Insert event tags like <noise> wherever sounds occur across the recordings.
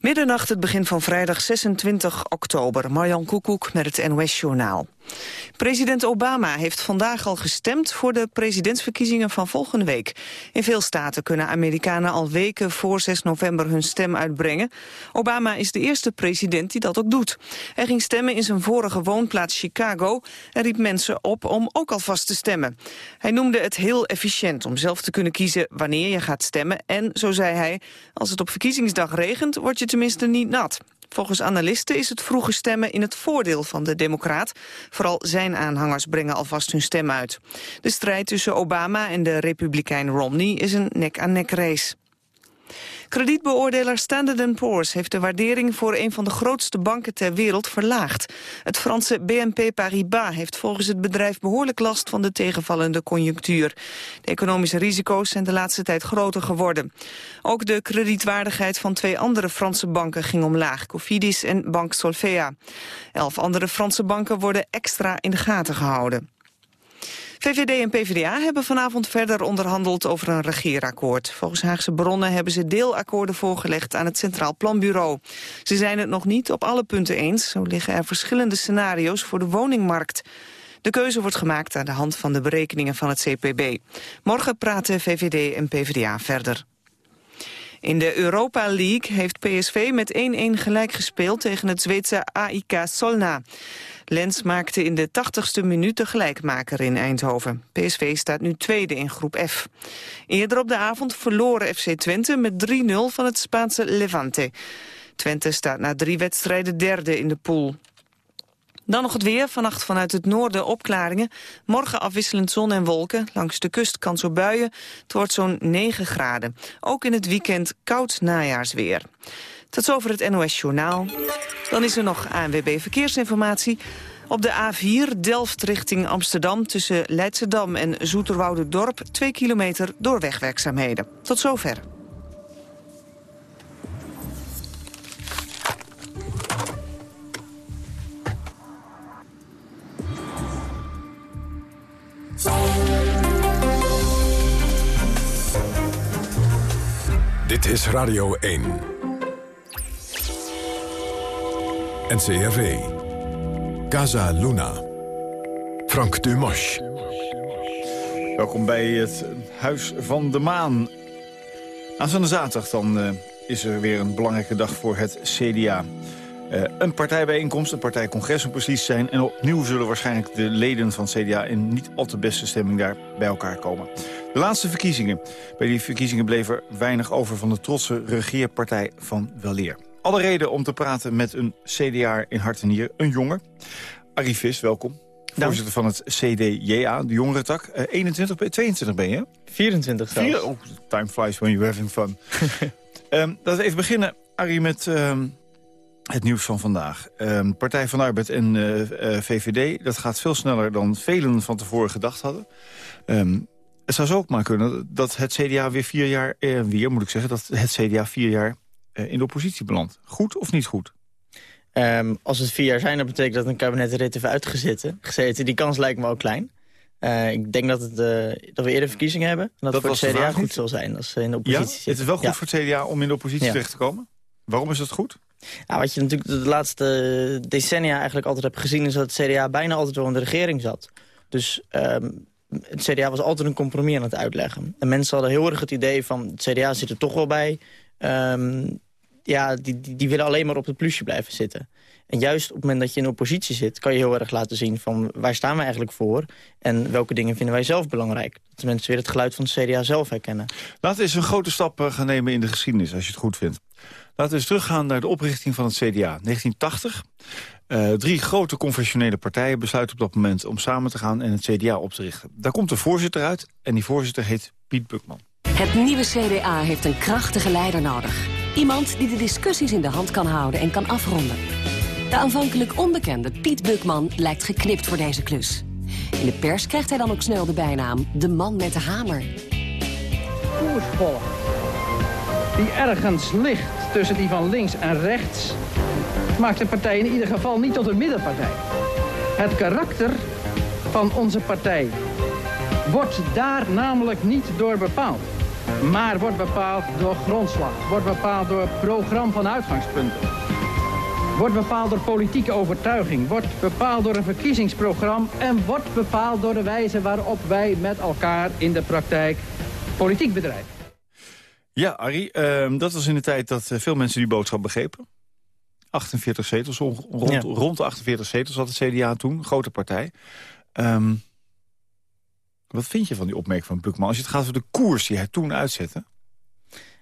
Middernacht, het begin van vrijdag 26 oktober. Marjan Koekoek met het NOS-journaal. President Obama heeft vandaag al gestemd voor de presidentsverkiezingen van volgende week. In veel staten kunnen Amerikanen al weken voor 6 november hun stem uitbrengen. Obama is de eerste president die dat ook doet. Hij ging stemmen in zijn vorige woonplaats Chicago en riep mensen op om ook alvast te stemmen. Hij noemde het heel efficiënt om zelf te kunnen kiezen wanneer je gaat stemmen. En, zo zei hij, als het op verkiezingsdag regent, word je tenminste niet nat. Volgens analisten is het vroege stemmen in het voordeel van de democraat. Vooral zijn aanhangers brengen alvast hun stem uit. De strijd tussen Obama en de republikein Romney is een nek-aan-nek race. Kredietbeoordelaar Standard Poor's heeft de waardering voor een van de grootste banken ter wereld verlaagd. Het Franse BNP Paribas heeft volgens het bedrijf behoorlijk last van de tegenvallende conjunctuur. De economische risico's zijn de laatste tijd groter geworden. Ook de kredietwaardigheid van twee andere Franse banken ging omlaag, Cofidis en Banque Solvea. Elf andere Franse banken worden extra in de gaten gehouden. VVD en PvdA hebben vanavond verder onderhandeld over een regeerakkoord. Volgens Haagse bronnen hebben ze deelakkoorden voorgelegd aan het Centraal Planbureau. Ze zijn het nog niet op alle punten eens. Zo liggen er verschillende scenario's voor de woningmarkt. De keuze wordt gemaakt aan de hand van de berekeningen van het CPB. Morgen praten VVD en PvdA verder. In de Europa League heeft PSV met 1-1 gelijk gespeeld tegen het Zweedse AIK Solna. Lens maakte in de 80ste minuut de gelijkmaker in Eindhoven. PSV staat nu tweede in groep F. Eerder op de avond verloren FC Twente met 3-0 van het Spaanse Levante. Twente staat na drie wedstrijden derde in de pool. Dan nog het weer. Vannacht vanuit het noorden opklaringen. Morgen afwisselend zon en wolken. Langs de kust kans op buien. Het wordt zo'n 9 graden. Ook in het weekend koud najaarsweer. Tot zover het NOS Journaal. Dan is er nog ANWB Verkeersinformatie. Op de A4 Delft richting Amsterdam tussen Leidschendam en Dorp 2 kilometer door wegwerkzaamheden. Tot zover. Dit is Radio 1. NCRV. Casa Luna. Frank Dumas. Welkom bij het Huis van de Maan. Aanstaande zaterdag dan uh, is er weer een belangrijke dag voor het CDA. Uh, eh, een partijbijeenkomst, een partijcongres om precies te zijn. En opnieuw zullen waarschijnlijk de leden van het CDA in niet al te beste stemming daar bij elkaar komen. De laatste verkiezingen. Bij die verkiezingen bleef er weinig over van de trotse regeerpartij van Weleer. Alle reden om te praten met een CDA in hart en nier, een jongen. Arie Vis, welkom. Voorzitter van het CDJA, de jongerentak. Uh, 21, 22 ben je? 24 zelfs. oh, time flies when you're having fun. um, <laughs> laten we even beginnen, Arie, met um, het nieuws van vandaag. Um, Partij van Arbeid en uh, uh, VVD, dat gaat veel sneller dan velen van tevoren gedacht hadden. het zou zo ook maar kunnen dat het CDA weer vier jaar, eh, weer moet ik zeggen, dat het CDA vier jaar in de oppositie belandt. Goed of niet goed? Um, als het vier jaar zijn, dan betekent dat een kabinet er heeft uitgezeten. Gezeten. Die kans lijkt me ook klein. Uh, ik denk dat, het, uh, dat we eerder verkiezingen hebben. En dat, dat het voor het CDA goed zal zijn als ze in de oppositie ja? Het is wel goed voor het CDA om in de oppositie ja. terecht te komen? Waarom is dat goed? Nou, wat je natuurlijk de laatste decennia eigenlijk altijd hebt gezien... is dat het CDA bijna altijd wel in de regering zat. Dus um, het CDA was altijd een compromis aan het uitleggen. En mensen hadden heel erg het idee van... het CDA zit er toch wel bij... Um, ja, die, die, die, willen alleen maar op het plusje blijven zitten. En juist op het moment dat je in oppositie zit... kan je heel erg laten zien van waar staan we eigenlijk voor... en welke dingen vinden wij zelf belangrijk. Dat mensen weer het geluid van het CDA zelf herkennen. Laten we eens een grote stap eh, gaan nemen in de geschiedenis, als je het goed vindt. Laten we eens teruggaan naar de oprichting van het CDA. 1980. Uh, drie grote confessionele partijen besluiten op dat moment om samen te gaan en het CDA op te richten. Daar komt een voorzitter uit en die voorzitter heet Piet Bukman. Het nieuwe CDA heeft een krachtige leider nodig. Iemand die de discussies in de hand kan houden en kan afronden. De aanvankelijk onbekende Piet Bukman lijkt geknipt voor deze klus. In de pers krijgt hij dan ook snel de bijnaam de man met de hamer. Koersvolk, die ergens ligt tussen die van links en rechts... maakt de partij in ieder geval niet tot een middenpartij. Het karakter van onze partij wordt daar namelijk niet door bepaald. maar wordt bepaald door grondslag, wordt bepaald door programma van uitgangspunten. Wordt bepaald door politieke overtuiging, wordt bepaald door een verkiezingsprogramma en wordt bepaald door de wijze waarop wij met elkaar in de praktijk politiek bedrijven. Ja, Arie, ehm, dat was in de tijd dat eh, veel mensen die boodschap begrepen. 48 zetels, rond, Ja. rond de 48 zetels had het CDA toen, grote partij. Ehm, wat vind je van die opmerking van Bukman? Als je het gaat over de koers die hij toen uitzette.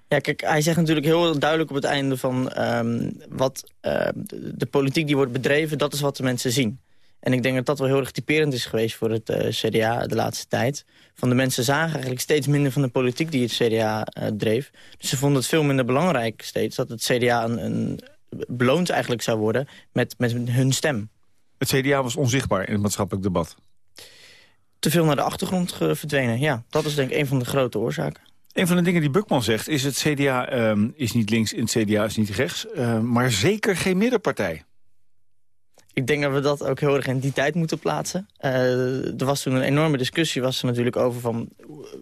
Ja, kijk, hij zegt natuurlijk heel duidelijk op het einde van... ehm, wat de, de politiek die wordt bedreven, dat is wat de mensen zien. En ik denk dat dat wel heel erg typerend is geweest voor het eh, CDA de laatste tijd. Van de mensen zagen eigenlijk steeds minder van de politiek die het CDA eh, dreef. Dus ze vonden het veel minder belangrijk steeds... dat het CDA een, een beloond eigenlijk zou worden met, met hun stem. Het CDA was onzichtbaar in het maatschappelijk debat. Te veel naar de achtergrond verdwenen, ja. Dat is denk ik een van de grote oorzaken. Een van de dingen die Bukman zegt is het CDA ehm, is niet links en het CDA is niet rechts. ehm, maar zeker geen middenpartij. Ik denk dat we dat ook heel erg in die tijd moeten plaatsen. Eh, er was toen een enorme discussie was er natuurlijk over van...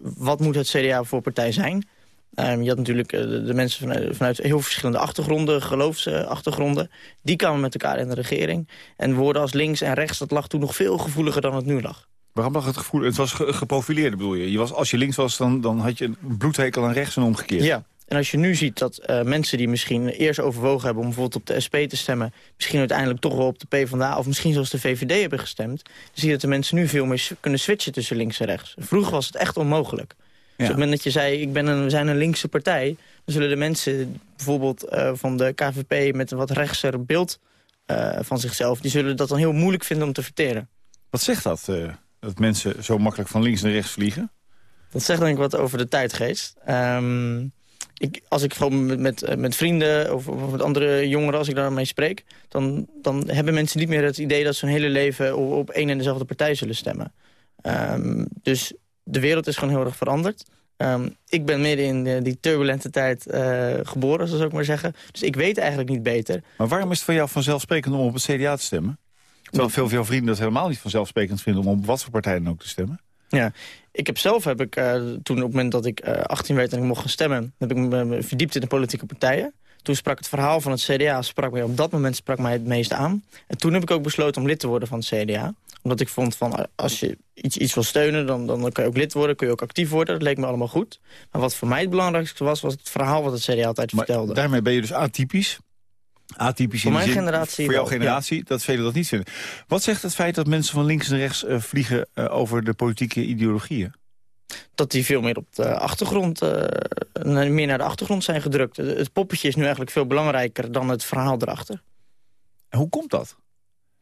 wat moet het CDA voor partij zijn? Ehm, je had natuurlijk eh, de, de mensen vanuit, vanuit heel verschillende achtergronden, geloofsachtergronden. die kwamen met elkaar in de regering. En woorden als links en rechts, dat lag toen nog veel gevoeliger dan het nu lag. Waarom lag het gevoel? Het was ge- geprofileerd, bedoel je? je was, als je links was, dan, dan had je een bloedhekel aan rechts en omgekeerd. Ja. En als je nu ziet dat eh, mensen die misschien eerst overwogen hebben... om bijvoorbeeld op de SP te stemmen... misschien uiteindelijk toch wel op de PvdA... of misschien zelfs de VVD hebben gestemd... dan zie je dat de mensen nu veel meer kunnen switchen tussen links en rechts. Vroeger was het echt onmogelijk. Dus op het moment dat je zei, ik ben een, we zijn een linkse partij... dan zullen de mensen bijvoorbeeld eh, van de KVP... met een wat rechtser beeld eh, van zichzelf... die zullen dat dan heel moeilijk vinden om te verteren. Wat zegt dat, dat mensen zo makkelijk van links naar rechts vliegen? Dat zegt denk ik wat over de tijdgeest. Ehm, ik, als ik gewoon met, met, eh, met vrienden of, of met andere jongeren, als ik daarmee spreek... Dan, dan hebben mensen niet meer het idee dat ze hun hele leven op, op één en dezelfde partij zullen stemmen. Ehm, dus de wereld is gewoon heel erg veranderd. Ehm, ik ben midden in eh, die turbulente tijd eh, geboren, zo zou ik maar zeggen. Dus ik weet eigenlijk niet beter. Maar waarom is het voor jou vanzelfsprekend om op het CDA te stemmen? Terwijl veel van jouw vrienden dat helemaal niet vanzelfsprekend vinden... om op wat voor partij dan ook te stemmen. Ja, ik heb zelf, heb ik, eh, toen op het moment dat ik eh, 18 werd en ik mocht gaan stemmen... heb ik me me verdiept in de politieke partijen. Toen sprak het verhaal van het CDA, sprak mij, op dat moment sprak mij het meest aan. En toen heb ik ook besloten om lid te worden van het CDA. Omdat ik vond van, eh, als je iets, iets wil steunen, dan, dan kan je ook lid worden, kun je ook actief worden. Dat leek me allemaal goed. Maar wat voor mij het belangrijkste was, was het verhaal wat het CDA altijd Maar vertelde. daarmee ben je dus atypisch. Atypisch Voor mijn zin- generatie Voor jouw wel, generatie, dat velen dat niet vinden. Wat zegt het feit dat mensen van links en rechts eh, vliegen eh, over de politieke ideologieën? dat die veel meer op de achtergrond, eh, meer naar de achtergrond zijn gedrukt. Het poppetje is nu eigenlijk veel belangrijker dan het verhaal erachter. En hoe komt dat?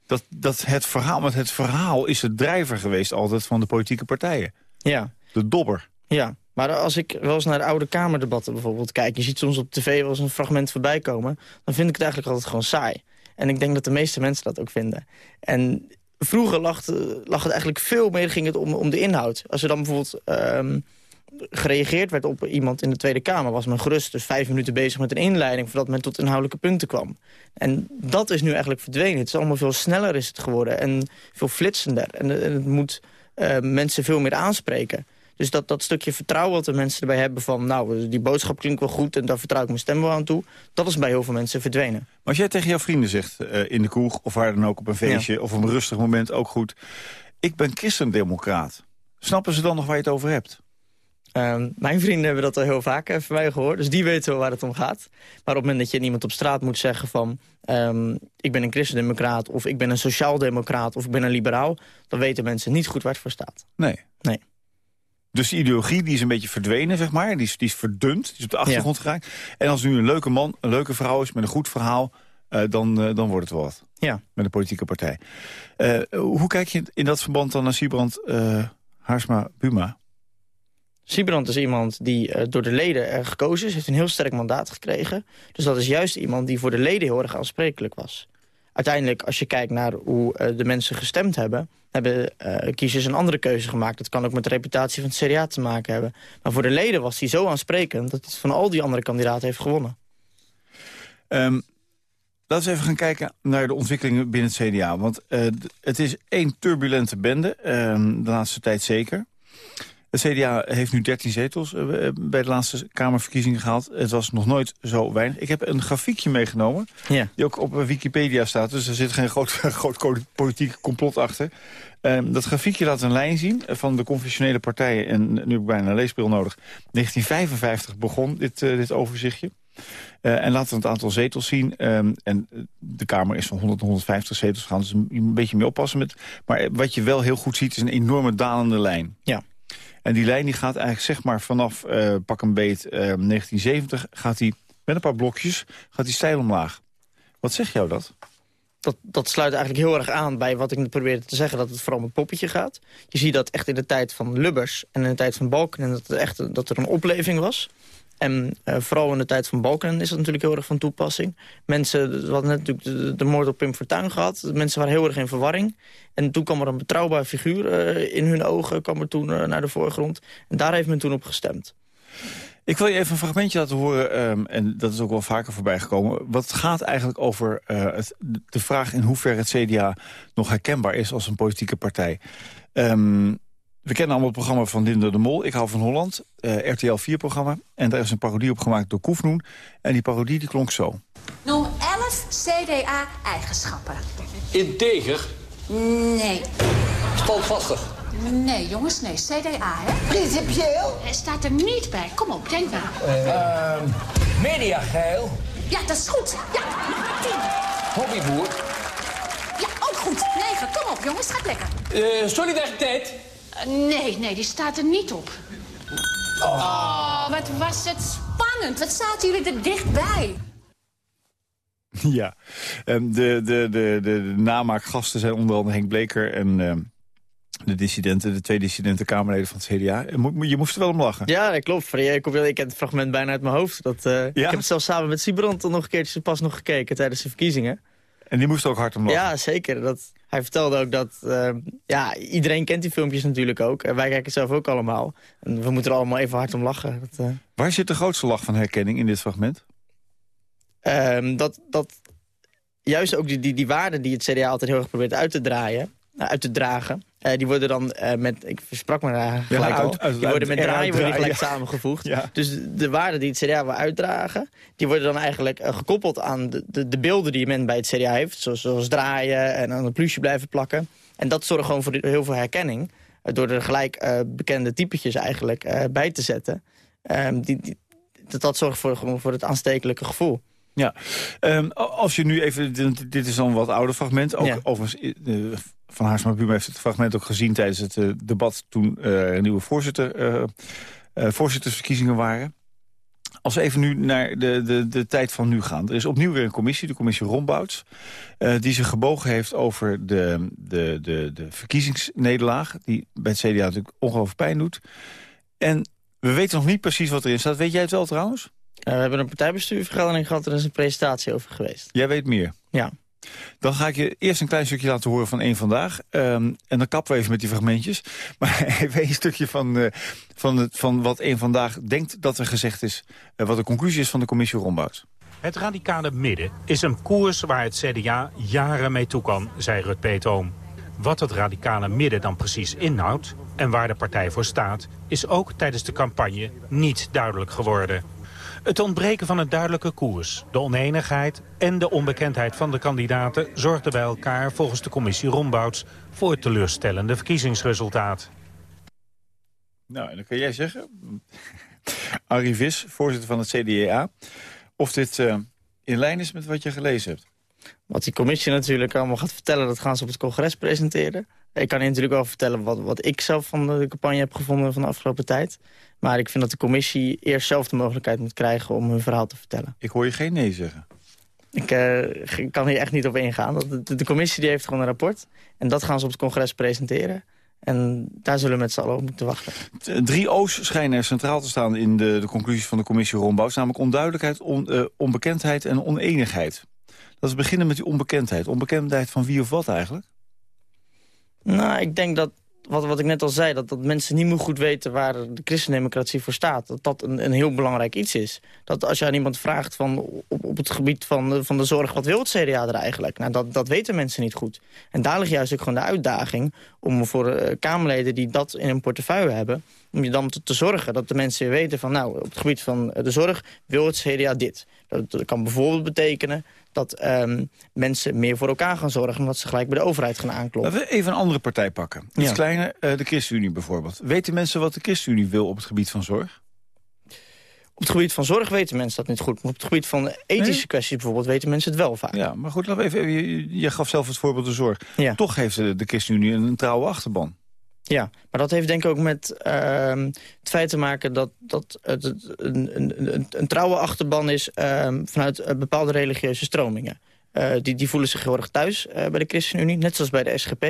Dat, dat het verhaal, met het verhaal is de drijver geweest altijd van de politieke partijen. Ja, De dobber. ja. Maar als ik wel eens naar de oude Kamerdebatten bijvoorbeeld kijk... je ziet soms op tv wel eens een fragment voorbij komen... dan vind ik het eigenlijk altijd gewoon saai. En ik denk dat de meeste mensen dat ook vinden. En vroeger lag, het- eigenlijk veel meer ging het om, om de inhoud. Als er dan bijvoorbeeld ehm, gereageerd werd op iemand in de Tweede Kamer... was men gerust dus vijf minuten bezig met een inleiding... voordat men tot inhoudelijke punten kwam. En dat is nu eigenlijk verdwenen. Het is allemaal veel sneller is het geworden en veel flitsender. En, en het moet eh, mensen veel meer aanspreken. Dus dat, dat stukje vertrouwen wat de mensen erbij hebben van... nou, die boodschap klinkt wel goed en daar vertrouw ik mijn stem wel aan toe... dat is bij heel veel mensen verdwenen. Maar als jij tegen jouw vrienden zegt, eh, in de kroeg of waar dan ook op een feestje... of op een rustig moment, ook goed... ik ben christendemocraat. Snappen ze dan nog waar je het over hebt? Ehm, mijn vrienden hebben dat al heel vaak eh, van mij gehoord. Dus die weten wel waar het om gaat. Maar op het moment dat je iemand op straat moet zeggen van... ehm, ik ben een christendemocraat of ik ben een sociaaldemocraat of ik ben een liberaal... dan weten mensen niet goed waar het voor staat. Nee. Nee. Dus die ideologie die is een beetje verdwenen, zeg maar. Die is, die is verdund, die is op de achtergrond geraakt. En als nu een leuke man, een leuke vrouw is met een goed verhaal... eh, dan, eh, dan wordt het wel wat Ja. met een politieke partij. Eh, hoe kijk je in dat verband dan naar Siebrand Haarsma Buma? Siebrand is iemand die door de leden gekozen is. Heeft een heel sterk mandaat gekregen. Dus dat is juist iemand die voor de leden heel erg aansprekelijk was. Uiteindelijk, als je kijkt naar hoe eh, de mensen gestemd hebben... hebben eh, kiezers een andere keuze gemaakt. Dat kan ook met de reputatie van het CDA te maken hebben. Maar voor de leden was hij zo aansprekend... dat hij van al die andere kandidaten heeft gewonnen. Ehm, laten we even gaan kijken naar de ontwikkelingen binnen het CDA. Want eh, het is één turbulente bende, ehm, de laatste tijd zeker. Het CDA heeft nu 13 zetels bij de laatste Kamerverkiezingen gehaald. Het was nog nooit zo weinig. Ik heb een grafiekje meegenomen, Ja. die ook op Wikipedia staat. Dus er zit geen groot, <laughs> groot politiek complot achter. Ehm, dat grafiekje laat een lijn zien van de conventionele partijen. En nu heb ik bijna een leesbril nodig. 1955 begon dit, eh, dit overzichtje. Eh, en laten we het aantal zetels zien. Ehm, en de Kamer is van 100 tot 150 zetels gegaan. Dus een, een beetje mee oppassen. Met, maar wat je wel heel goed ziet is een enorme dalende lijn. Ja. En die lijn die gaat eigenlijk zeg maar vanaf eh, pak een beet 1970... gaat die met een paar blokjes gaat die steil omlaag. Wat zegt jou dat? dat, dat sluit eigenlijk heel erg aan bij wat ik probeerde te zeggen... dat het vooral om het poppetje gaat. Je ziet dat echt in de tijd van Lubbers en in de tijd van Balken... dat, er echt, dat er een opleving was. En uh, vooral in de tijd van Balken is dat natuurlijk heel erg van toepassing. Mensen, hadden net natuurlijk de, moord op Pim Fortuyn gehad. Mensen waren heel erg in verwarring. En toen kwam er een betrouwbaar figuur uh, in hun ogen kwam er toen uh, naar de voorgrond. En daar heeft men toen op gestemd. Ik wil je even een fragmentje laten horen, um, en dat is ook wel vaker voorbij gekomen. Wat gaat eigenlijk over de vraag in hoeverre het CDA nog herkenbaar is als een politieke partij. Um, we kennen allemaal het programma van Linda de Mol, Ik hou van Holland, uh, RTL 4-programma. En daar is een parodie op gemaakt door Koefnoen. En die parodie die klonk zo. Noem 11 CDA-eigenschappen. Integer. Nee. Standvastig. Nee, jongens, nee. CDA, hè? Principieel? Hij staat er niet bij. Kom op, denk maar. Uh, mediageil. Ja, dat is goed. Ja, tien. Hobbyboer. Ja, ook goed. Negen. Kom op, jongens. Gaat lekker. Uh, solidariteit. Nee, nee, die staat er niet op. Oh. oh, wat was het spannend. Wat zaten jullie er dichtbij? <laughs> Ja, um, de, de, de, de, namaakgasten zijn onder andere Henk Bleker en... Um de dissidenten, de twee dissidenten Kamerleden van het CDA. Je moest er wel om lachen. Ja, dat klopt. Ik, ik heb het fragment bijna uit mijn hoofd. Dat, uh, ja? Ik heb het zelfs samen met Sibrand nog een keertje pas nog gekeken tijdens de verkiezingen. En die moest ook hard om lachen? Ja, zeker. Dat, hij vertelde ook dat... Uh, ja, iedereen kent die filmpjes natuurlijk ook. En wij kijken zelf ook allemaal. En we moeten er allemaal even hard om lachen. Dat, uh... Waar zit de grootste lach van herkenning in dit fragment? Um, dat, dat juist ook die, die, die waarden die het CDA altijd heel erg probeert uit te draaien... uit te dragen... Uh, die worden dan uh, met, ik versprak me daar gelijk ja, uit, al, die worden met draaien worden gelijk ja. samengevoegd. Ja. Dus de, de waarden die het CDA wil uitdragen, die worden dan eigenlijk uh, gekoppeld aan de, de, de, beelden die men bij het CDA heeft. Zoals, zoals draaien en aan een plusje blijven plakken. En dat zorgt gewoon voor heel veel herkenning. door er gelijk bekende typetjes eigenlijk bij te zetten. Ehm, die, die, dat, dat zorgt voor, gewoon voor het aanstekelijke gevoel. Ja, um, als je nu even, dit is dan een wat ouder fragment. Ook overigens, uh, Van Haarsma Buma heeft het fragment ook gezien tijdens het uh, debat... toen er nieuwe voorzitter, voorzittersverkiezingen waren. Als we even nu naar de, de, de tijd van nu gaan. Er is opnieuw weer een commissie, de commissie Rombouts... die zich gebogen heeft over de, de, de, de verkiezingsnederlaag... die bij het CDA natuurlijk ongelooflijk pijn doet. En we weten nog niet precies wat erin staat. Weet jij het wel trouwens? Uh, we hebben een partijbestuurvergadering gehad, er is een presentatie over geweest. Jij weet meer? Ja. Dan ga ik je eerst een klein stukje laten horen van één vandaag. Um, en dan kappen we even met die fragmentjes. <laughs> Maar even een stukje van, uh, van, het, van wat één vandaag denkt dat er gezegd is. Uh, wat de conclusie is van de commissie Rombouts. Het radicale midden is een koers waar het CDA jaren mee toe kan, zei Rut Peetoom. Wat het radicale midden dan precies inhoudt en waar de partij voor staat... is ook tijdens de campagne niet duidelijk geworden. Het ontbreken van een duidelijke koers, de oneenigheid en de onbekendheid van de kandidaten... zorgden bij elkaar volgens de commissie Rombouts voor het teleurstellende verkiezingsresultaat. Nou, en dan kan jij zeggen, <laughs> Arie Vis, voorzitter van het CDA... of dit uh, in lijn is met wat je gelezen hebt. Wat die commissie natuurlijk allemaal gaat vertellen... dat gaan ze op het congres presenteren. Ik kan je natuurlijk wel vertellen wat, wat ik zelf van de campagne heb gevonden van de afgelopen tijd. Maar ik vind dat de commissie eerst zelf de mogelijkheid moet krijgen om hun verhaal te vertellen. Ik hoor je geen nee zeggen. Ik uh, kan hier echt niet op ingaan. De, de, commissie die heeft gewoon een rapport. En dat gaan ze op het congres presenteren. En daar zullen we met z'n allen op moeten wachten. Drie O's schijnen er centraal te staan in de, de conclusies van de commissie Rombouws. Namelijk onduidelijkheid, on, uh, onbekendheid en oneenigheid. Dat is beginnen met die onbekendheid. Onbekendheid van wie of wat eigenlijk? Nou, ik denk dat, wat, wat ik net al zei... Dat, dat mensen niet meer goed weten waar de christendemocratie voor staat. Dat dat een, een heel belangrijk iets is. Dat als je aan iemand vraagt van, op, op het gebied van de, van de zorg... wat wil het CDA er eigenlijk? Nou, dat, dat weten mensen niet goed. En daar ligt juist ook gewoon de uitdaging... om voor uh, Kamerleden die dat in hun portefeuille hebben... om je dan te, te zorgen dat de mensen weten van... nou, op het gebied van de zorg wil het CDA dit. Dat, dat kan bijvoorbeeld betekenen dat ehm, mensen meer voor elkaar gaan zorgen... omdat ze gelijk bij de overheid gaan aankloppen. Laten we even een andere partij pakken. Iets Ja. kleiner, eh, de ChristenUnie bijvoorbeeld. Weten mensen wat de ChristenUnie wil op het gebied van zorg? Op het gebied van zorg weten mensen dat niet goed. Maar op het gebied van ethische Nee? kwesties bijvoorbeeld weten mensen het wel vaak. Ja, maar goed, laten we even, je, je gaf zelf het voorbeeld de zorg. Ja. Toch heeft de, de ChristenUnie een, een trouwe achterban. Ja, maar dat heeft denk ik ook met ehm, het feit te maken dat, dat het een, een, een, trouwe achterban is ehm, vanuit eh, bepaalde religieuze stromingen. Eh, die, die voelen zich heel erg thuis eh, bij de ChristenUnie, net zoals bij de SGP.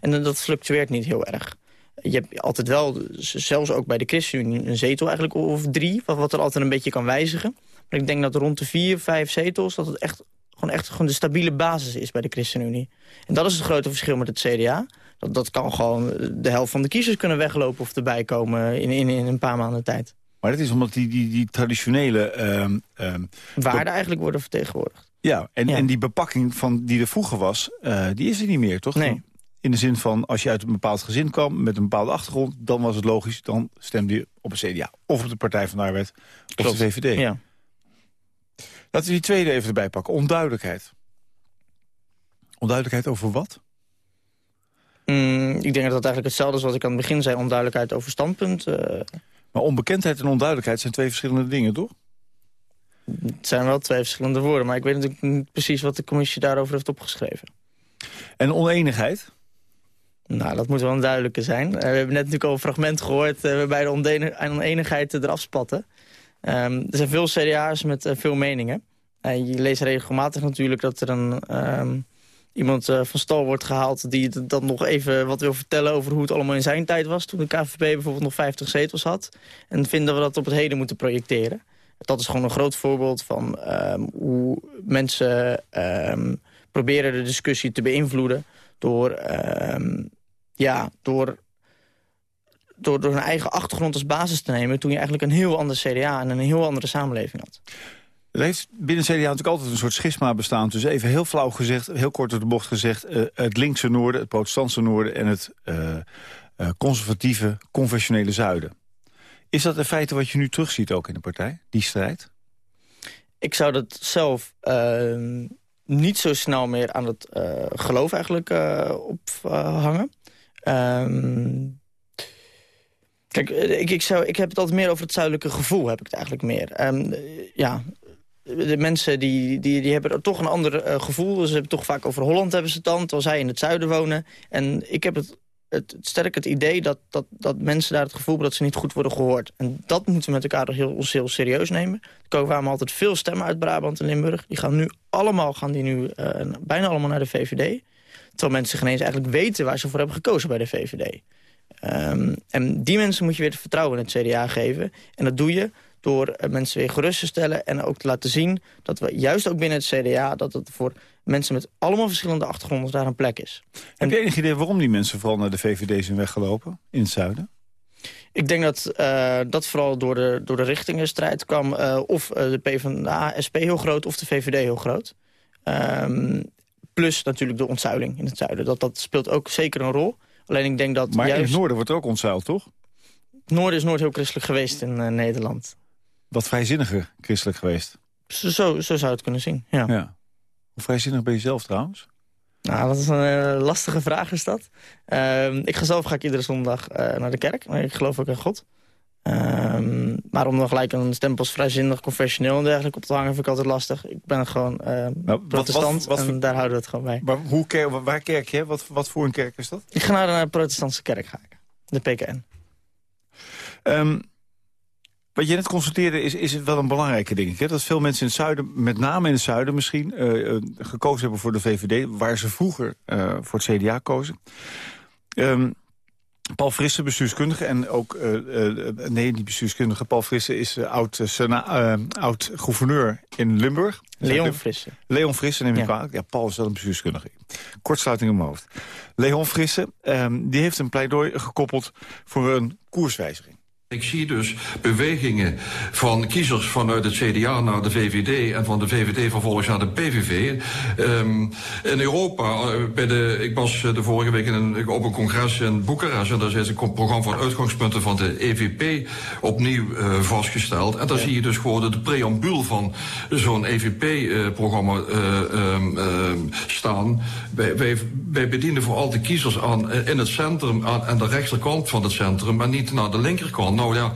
En dat fluctueert niet heel erg. Je hebt altijd wel, zelfs ook bij de ChristenUnie, een zetel eigenlijk of drie, wat, wat er altijd een beetje kan wijzigen. Maar ik denk dat rond de vier, vijf zetels, dat het echt gewoon echt gewoon de stabiele basis is bij de ChristenUnie. En dat is het grote verschil met het CDA. Dat, dat kan gewoon de helft van de kiezers kunnen weglopen of erbij komen in, in, in een paar maanden tijd. Maar dat is omdat die, die, die traditionele... ehm, Waarden eigenlijk worden vertegenwoordigd. ja, en, Ja. en die bepakking van, die er vroeger was, eh, die is er niet meer, toch? Nee. In de zin van, als je uit een bepaald gezin kwam... met een bepaalde achtergrond, dan was het logisch... dan stemde je op een CDA of op de Partij van de Arbeid of Klopt. de VVD. Ja. Laten we die tweede even erbij pakken. Onduidelijkheid. Onduidelijkheid over wat? Mm, ik denk dat dat eigenlijk hetzelfde is wat ik aan het begin zei. Onduidelijkheid over standpunt. eh, Maar onbekendheid en onduidelijkheid zijn twee verschillende dingen, toch? het zijn wel twee verschillende woorden. Maar ik weet natuurlijk niet precies wat de commissie daarover heeft opgeschreven. En oneenigheid? Nou, dat moet wel een duidelijke zijn. Eh, we hebben net natuurlijk al een fragment gehoord... eh, waarbij de oneenigheid eraf spatten. Ehm, er zijn veel CDA's met veel meningen. Je leest regelmatig natuurlijk dat er een, ehm, iemand eh, van stal wordt gehaald... die dan nog even wat wil vertellen over hoe het allemaal in zijn tijd was... toen de KVP bijvoorbeeld nog 50 zetels had. En vinden we dat op het heden moeten projecteren. Dat is gewoon een groot voorbeeld van ehm, hoe mensen ehm, proberen de discussie te beïnvloeden... door, ehm, ja, door, door, door hun eigen achtergrond als basis te nemen... toen je eigenlijk een heel ander CDA en een heel andere samenleving had. Er heeft binnen CDA natuurlijk altijd een soort schisma bestaan. Dus even heel flauw gezegd, heel kort op de bocht gezegd... eh, het linkse noorden, het protestantse noorden... en het eh, eh, conservatieve, conventionele zuiden. Is dat in feite wat je nu terugziet ook in de partij, die strijd? Ik zou dat zelf ehm, niet zo snel meer aan het geloof eigenlijk ophangen. Ehm, kijk, ik, ik, zou, ik heb het altijd meer over het zuidelijke gevoel, heb ik het eigenlijk meer. Ehm, eh, ja, de mensen die, die, die hebben toch een ander eh, gevoel. Ze hebben toch vaak over Holland hebben ze het dan, terwijl zij in het zuiden wonen. En ik heb het, het, sterk het idee dat, dat, dat mensen daar het gevoel hebben dat ze niet goed worden gehoord. En dat moeten we met elkaar heel, ons heel serieus nemen. Er kwamen altijd veel stemmen uit Brabant en Limburg. Die gaan nu allemaal, gaan die nu, eh, bijna allemaal naar de VVD. Terwijl mensen geen eens eigenlijk weten waar ze voor hebben gekozen bij de VVD. Ehm, en die mensen moet je weer het vertrouwen in het CDA geven. En dat doe je door eh, mensen weer gerust te stellen... en ook te laten zien dat we juist ook binnen het CDA... dat het voor mensen met allemaal verschillende achtergronden daar een plek is. Heb je enig idee waarom die mensen vooral naar de VVD zijn weggelopen in het zuiden? Ik denk dat eh, dat vooral door de, door de richtingenstrijd kwam. eh, of eh, de PvdA, SP heel groot of de VVD heel groot. Ehm, plus natuurlijk de ontzuiling in het zuiden. Dat, dat speelt ook zeker een rol. Alleen ik denk dat Maar in het noorden wordt ook ontzuild, toch? het noorden is nooit heel christelijk geweest in Nederland. Wat vrijzinniger christelijk geweest. Zo, zo, zo zou het kunnen zien, ja. Ja. Hoe vrijzinnig ben je zelf trouwens? Nou, dat is een eh, lastige vraag is dat. Ehm, ik ga zelf ga ik iedere zondag eh, naar de kerk. Maar ik geloof ook in God. Ehm, maar om dan gelijk een stempel vrijzinnig, confessioneel en dergelijke op te hangen... vind ik altijd lastig. Ik ben gewoon eh, wat- protestant wat- wat en daar houden we het gewoon bij. Maar hoe ker waar kerk je? Wat, wat voor een kerk is dat? Ik ga naar de protestantse kerk, ga ik. De PKN. Ehm, wat je net constateerde is, is het wel een belangrijke ding. Hè? Dat veel mensen in het zuiden, met name in het zuiden misschien... eh, eh, gekozen hebben voor de VVD, waar ze vroeger eh, voor het CDA kozen. Ehm, Paul Frisse, bestuurskundige en ook... nee, niet bestuurskundige. Paul Frisse is eh, oud, oud-gouverneur in Limburg. Leon Frisse. Leon Frisse, neem ik Ja. kwalijk. Ja, Paul is wel een bestuurskundige. Kortsluiting in mijn hoofd. Leon Frisse, ehm, die heeft een pleidooi gekoppeld voor een koerswijziging. Ik zie dus bewegingen van kiezers vanuit het CDA naar de VVD... en van de VVD vervolgens naar de PVV. Um, in Europa, uh, bij de, ik was uh, de vorige week in een, op een congres in Boekarest... en daar is een programma van uitgangspunten van de EVP opnieuw uh, vastgesteld. En daar ja. zie je dus gewoon de preambuul van zo'n EVP-programma um, um, staan. Wij, wij, wij, bedienen vooral de kiezers aan in het centrum... aan, aan de rechterkant van het centrum, maar niet naar de linkerkant nou ja,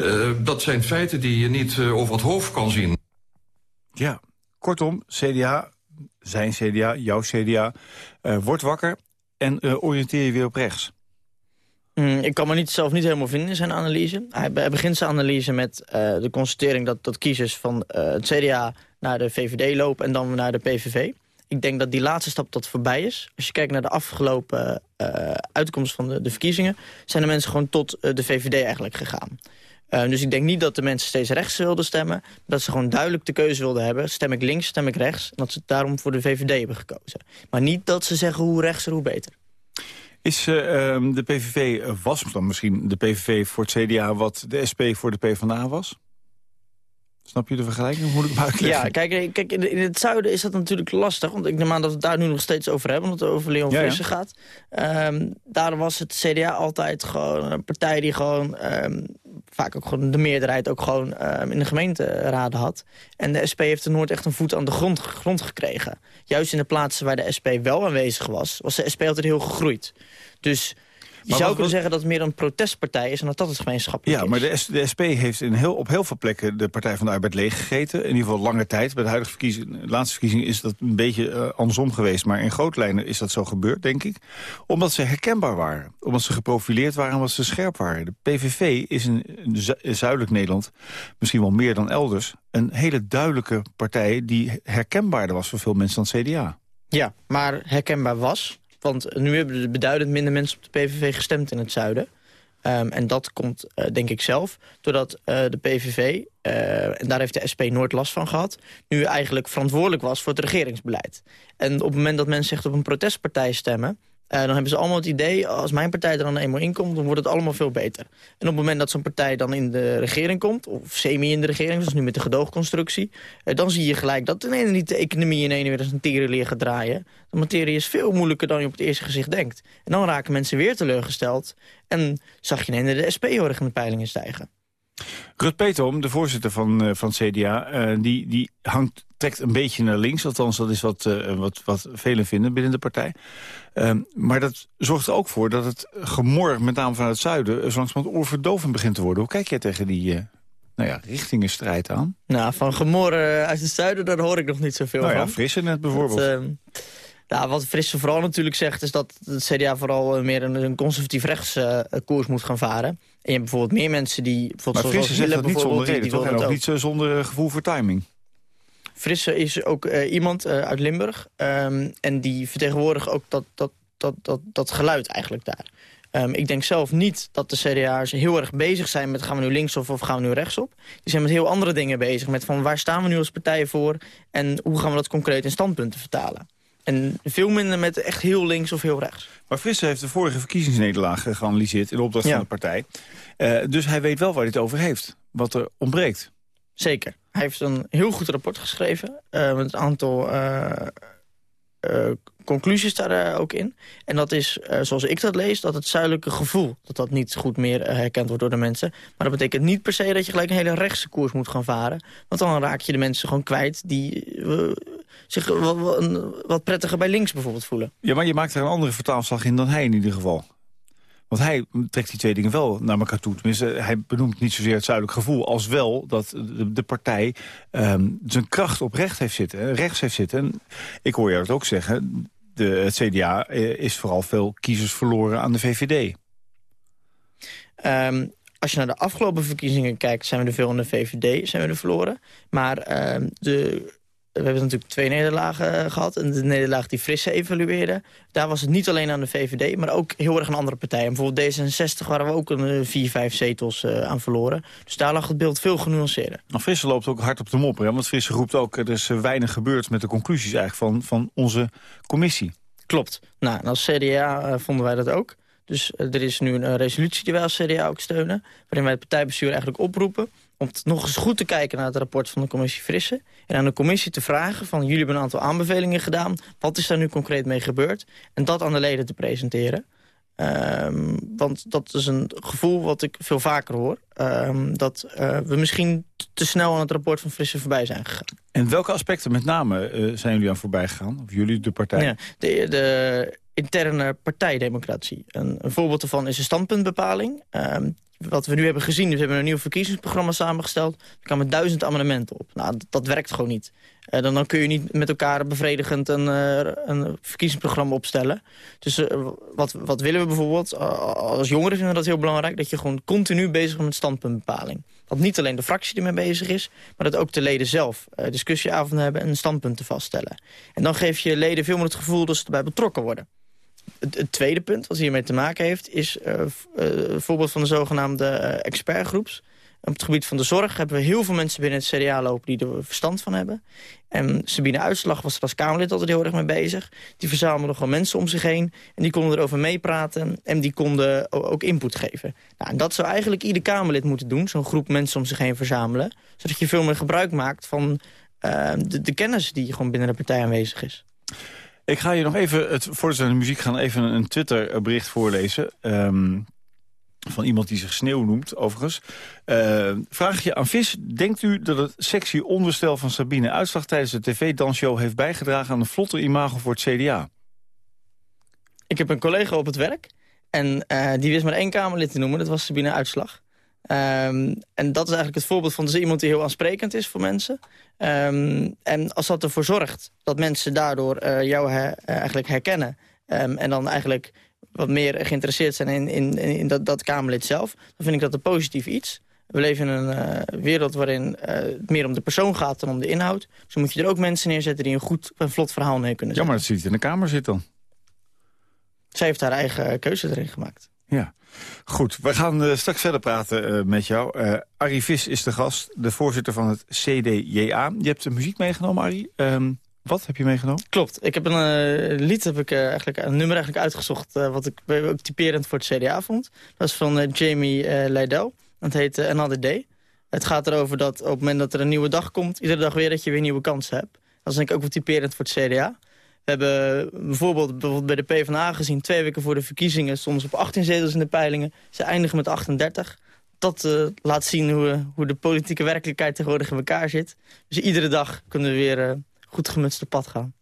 uh, dat zijn feiten die je niet uh, over het hoofd kan zien. Ja, kortom, CDA, zijn CDA, jouw CDA, uh, wordt wakker en oriënteer je weer op rechts. Mm, ik kan me niet, zelf niet helemaal vinden in zijn analyse. Hij, hij begint zijn analyse met de constatering dat, dat kiezers van het CDA naar de VVD lopen en dan naar de PVV. Ik denk dat die laatste stap tot voorbij is. Als je kijkt naar de afgelopen uh, uitkomst van de, de, verkiezingen... zijn de mensen gewoon tot uh, de VVD eigenlijk gegaan. Uh, dus ik denk niet dat de mensen steeds rechts wilden stemmen. Dat ze gewoon duidelijk de keuze wilden hebben. Stem ik links, stem ik rechts. En dat ze daarom voor de VVD hebben gekozen. Maar niet dat ze zeggen hoe rechtser, hoe beter. Is uh, de PVV, was dan misschien de PVV voor het CDA... wat de SP voor de PvdA was? Snap je de vergelijking? Hoe moet ik Ja, kijk, kijk in, het zuiden is dat natuurlijk lastig. Want ik neem aan dat we het daar nu nog steeds over hebben. Omdat het over Leon ja, ja. gaat. Um, daar was het CDA altijd gewoon een partij die gewoon... Um, vaak ook gewoon de meerderheid ook gewoon um, in de gemeenteraden had. En de SP heeft er nooit echt een voet aan de grond, grond gekregen. Juist in de plaatsen waar de SP wel aanwezig was... was de SP altijd heel gegroeid. Dus... Je zou wat, kunnen zeggen dat het meer een protestpartij is... en dat dat het gemeenschappelijk ja, is. maar de, de SP heeft in heel, op heel veel plekken de Partij van de Arbeid leeggegeten. In ieder geval lange tijd. Bij de huidige verkiezing, de laatste verkiezing is dat een beetje uh, andersom geweest. Maar in grote lijnen is dat zo gebeurd, denk ik. Omdat ze herkenbaar waren. Omdat ze geprofileerd waren, omdat ze scherp waren. De PVV is in, in zuidelijk Nederland, misschien wel meer dan elders... een hele duidelijke partij die herkenbaarder was voor veel mensen dan het CDA. Ja, maar herkenbaar was... Want nu hebben er beduidend minder mensen op de PVV gestemd in het zuiden. Um, en dat komt, uh, denk ik zelf, doordat uh, de PVV, uh, en daar heeft de SP nooit last van gehad... nu eigenlijk verantwoordelijk was voor het regeringsbeleid. En op het moment dat mensen echt op een protestpartij stemmen... Uh, dan hebben ze allemaal het idee, als mijn partij er dan eenmaal in komt... dan wordt het allemaal veel beter. En op het moment dat zo'n partij dan in de regering komt... of semi in de regering, dus nu met de gedoogconstructie... Uh, dan zie je gelijk dat in ene niet de economie in ene weer eens een tierenleer gaat draaien. De materie is veel moeilijker dan je op het eerste gezicht denkt. En dan raken mensen weer teleurgesteld. En zag je in ene de SP heel in de peilingen stijgen. Rut Petom, de voorzitter van, uh, van CDA, die, die hangt, trekt een beetje naar links. Althans, dat is wat, uh, wat, wat velen vinden binnen de partij. Uh, maar dat zorgt er ook voor dat het gemor, met name vanuit het zuiden... zo langzamerhand oorverdovend begint te worden. Hoe kijk jij tegen die nou ja, richtingenstrijd aan? Nou, van gemor uit het zuiden, daar hoor ik nog niet zoveel nou van. ja, Frisse net bijvoorbeeld. Dat, nou, wat Frisse vooral natuurlijk zegt... is dat het CDA vooral meer een, een conservatief rechts uh, koers moet gaan varen. En je hebt bijvoorbeeld meer mensen die... Bijvoorbeeld maar Frisse zegt dat niet zonder reden, die, die toch? En ook, ook niet zonder gevoel voor timing. Frisse is ook uh, iemand uh, uit Limburg. Um, en die vertegenwoordigt ook dat, dat, dat, dat, dat geluid eigenlijk daar. Um, ik denk zelf niet dat de CDA'ers heel erg bezig zijn met... gaan we nu links of, of gaan we nu rechtsop. Die zijn met heel andere dingen bezig. Met van waar staan we nu als partij voor... en hoe gaan we dat concreet in standpunten vertalen. En veel minder met echt heel links of heel rechts. Maar Frisse heeft de vorige verkiezingsnederlaag geanalyseerd... in de opdracht ja. van de partij. Uh, dus hij weet wel waar hij het over heeft. Wat er ontbreekt. Zeker. Hij heeft een heel goed rapport geschreven. Uh, met een aantal uh, conclusies daar ook in. En dat is, zoals ik dat lees, dat het zuidelijke gevoel... dat dat niet goed meer herkend wordt door de mensen. Maar dat betekent niet per se dat je gelijk een hele rechtse koers moet gaan varen. Want dan raak je de mensen gewoon kwijt die zich wat, wat, prettiger bij links bijvoorbeeld voelen. Ja, maar je maakt er een andere vertaalslag in dan hij in ieder geval. Want hij trekt die twee dingen wel naar elkaar toe. Tenminste, hij benoemt niet zozeer het zuidelijk gevoel... als wel dat de, de partij um, zijn kracht op recht heeft zitten, rechts heeft zitten. En ik hoor jou het ook zeggen, de, het CDA is vooral veel kiezers verloren aan de VVD. Um, als je naar de afgelopen verkiezingen kijkt... zijn we er veel in de VVD, zijn we er verloren. Maar um, de we hebben natuurlijk twee nederlagen gehad. En de nederlaag die Frisse evalueerde. Daar was het niet alleen aan de VVD, maar ook heel erg aan andere partijen. Bijvoorbeeld D66 waren we ook een vier, vijf zetels uh, aan verloren. Dus daar lag het beeld veel genuanceerder. Nou, Frisse loopt ook hard op de mopper. Hè? Want Frisse roept ook, er is weinig gebeurd met de conclusies eigenlijk van, van onze commissie. Klopt. Nou, als CDA uh, vonden wij dat ook. Dus eh, er is nu een resolutie die wij als CDA ook steunen... waarin wij het partijbestuur eigenlijk oproepen... om nog eens goed te kijken naar het rapport van de commissie Frisse... en aan de commissie te vragen van... jullie hebben een aantal aanbevelingen gedaan... wat is daar nu concreet mee gebeurd? En dat aan de leden te presenteren. Um, want dat is een gevoel wat ik veel vaker hoor. Um, dat uh, we misschien te snel aan het rapport van Frisse voorbij zijn gegaan. En welke aspecten met name uh, zijn jullie aan voorbij gegaan? Of jullie, de partij? Ja, de, de interne partijdemocratie. Een, een, voorbeeld daarvan is een standpuntbepaling. Um, wat we nu hebben gezien, we hebben een nieuw verkiezingsprogramma samengesteld. Er kwamen duizend amendementen op. Nou, dat, werkt gewoon niet. Uh, dan, dan, kun je niet met elkaar bevredigend een, uh, een verkiezingsprogramma opstellen. Dus uh, wat, wat willen we bijvoorbeeld? als jongeren vinden we dat heel belangrijk... dat je gewoon continu bezig bent met standpuntbepaling. Dat niet alleen de fractie ermee bezig is... maar dat ook de leden zelf discussieavonden hebben en standpunten vaststellen. En dan geef je leden veel meer het gevoel dat ze erbij betrokken worden. Het, tweede punt wat hiermee te maken heeft... is uh, uh, voorbeeld van de zogenaamde uh, expertgroeps. Op het gebied van de zorg hebben we heel veel mensen binnen het CDA lopen... die er verstand van hebben. En Sabine Uitslag was er als Kamerlid altijd heel erg mee bezig. Die verzamelde gewoon mensen om zich heen. En die konden erover meepraten. En die konden ook input geven. Nou, en dat zou eigenlijk ieder Kamerlid moeten doen. Zo'n groep mensen om zich heen verzamelen. Zodat je veel meer gebruik maakt van de, de kennis die gewoon binnen de partij aanwezig is. Ik ga je nog even, het, voordat de muziek gaan, even een Twitter-bericht voorlezen. Um, van iemand die zich Sneeuw noemt, overigens. Uh, vraag je aan Vis, denkt u dat het sexy onderstel van Sabine Uitslag... tijdens de tv-dansshow heeft bijgedragen aan een vlotter imago voor het CDA? Ik heb een collega op het werk en uh, die wist maar één Kamerlid te noemen. Dat was Sabine Uitslag. Um, en dat is eigenlijk het voorbeeld van dus iemand die heel aansprekend is voor mensen. Um, en als dat ervoor zorgt dat mensen daardoor uh, jou he, uh, eigenlijk herkennen... Um, en dan eigenlijk wat meer geïnteresseerd zijn in, in, in dat, dat Kamerlid zelf... dan vind ik dat een positief iets. We leven in een uh, wereld waarin het meer om de persoon gaat dan om de inhoud. Dus dan moet je er ook mensen neerzetten die een goed en vlot verhaal mee kunnen zetten. Ja, maar dat ziet in de Kamer zit dan. Zij heeft haar eigen keuze erin gemaakt. Ja. Goed, we gaan uh, straks verder praten uh, met jou. Uh, Arie Vis is de gast, de voorzitter van het CDJA. Je hebt de muziek meegenomen, Arie. Um, wat heb je meegenomen? Klopt. Ik heb een lied, heb ik, eigenlijk, een nummer eigenlijk uitgezocht... wat ik ook typerend voor het CDA vond. Dat is van Jamie Leidel. Dat heet Another Day. Het gaat erover dat op het moment dat er een nieuwe dag komt... iedere dag weer dat je weer nieuwe kansen hebt. Dat is denk ik ook wel typerend voor het CDA. We hebben bijvoorbeeld, bijvoorbeeld bij de PvdA gezien... twee weken voor de verkiezingen ze op 18 zetels in de peilingen. Ze eindigen met 38. Dat uh, laat zien hoe, hoe de politieke werkelijkheid tegenwoordig in elkaar zit. Dus iedere dag kunnen we weer uh, goed gemutste pad gaan.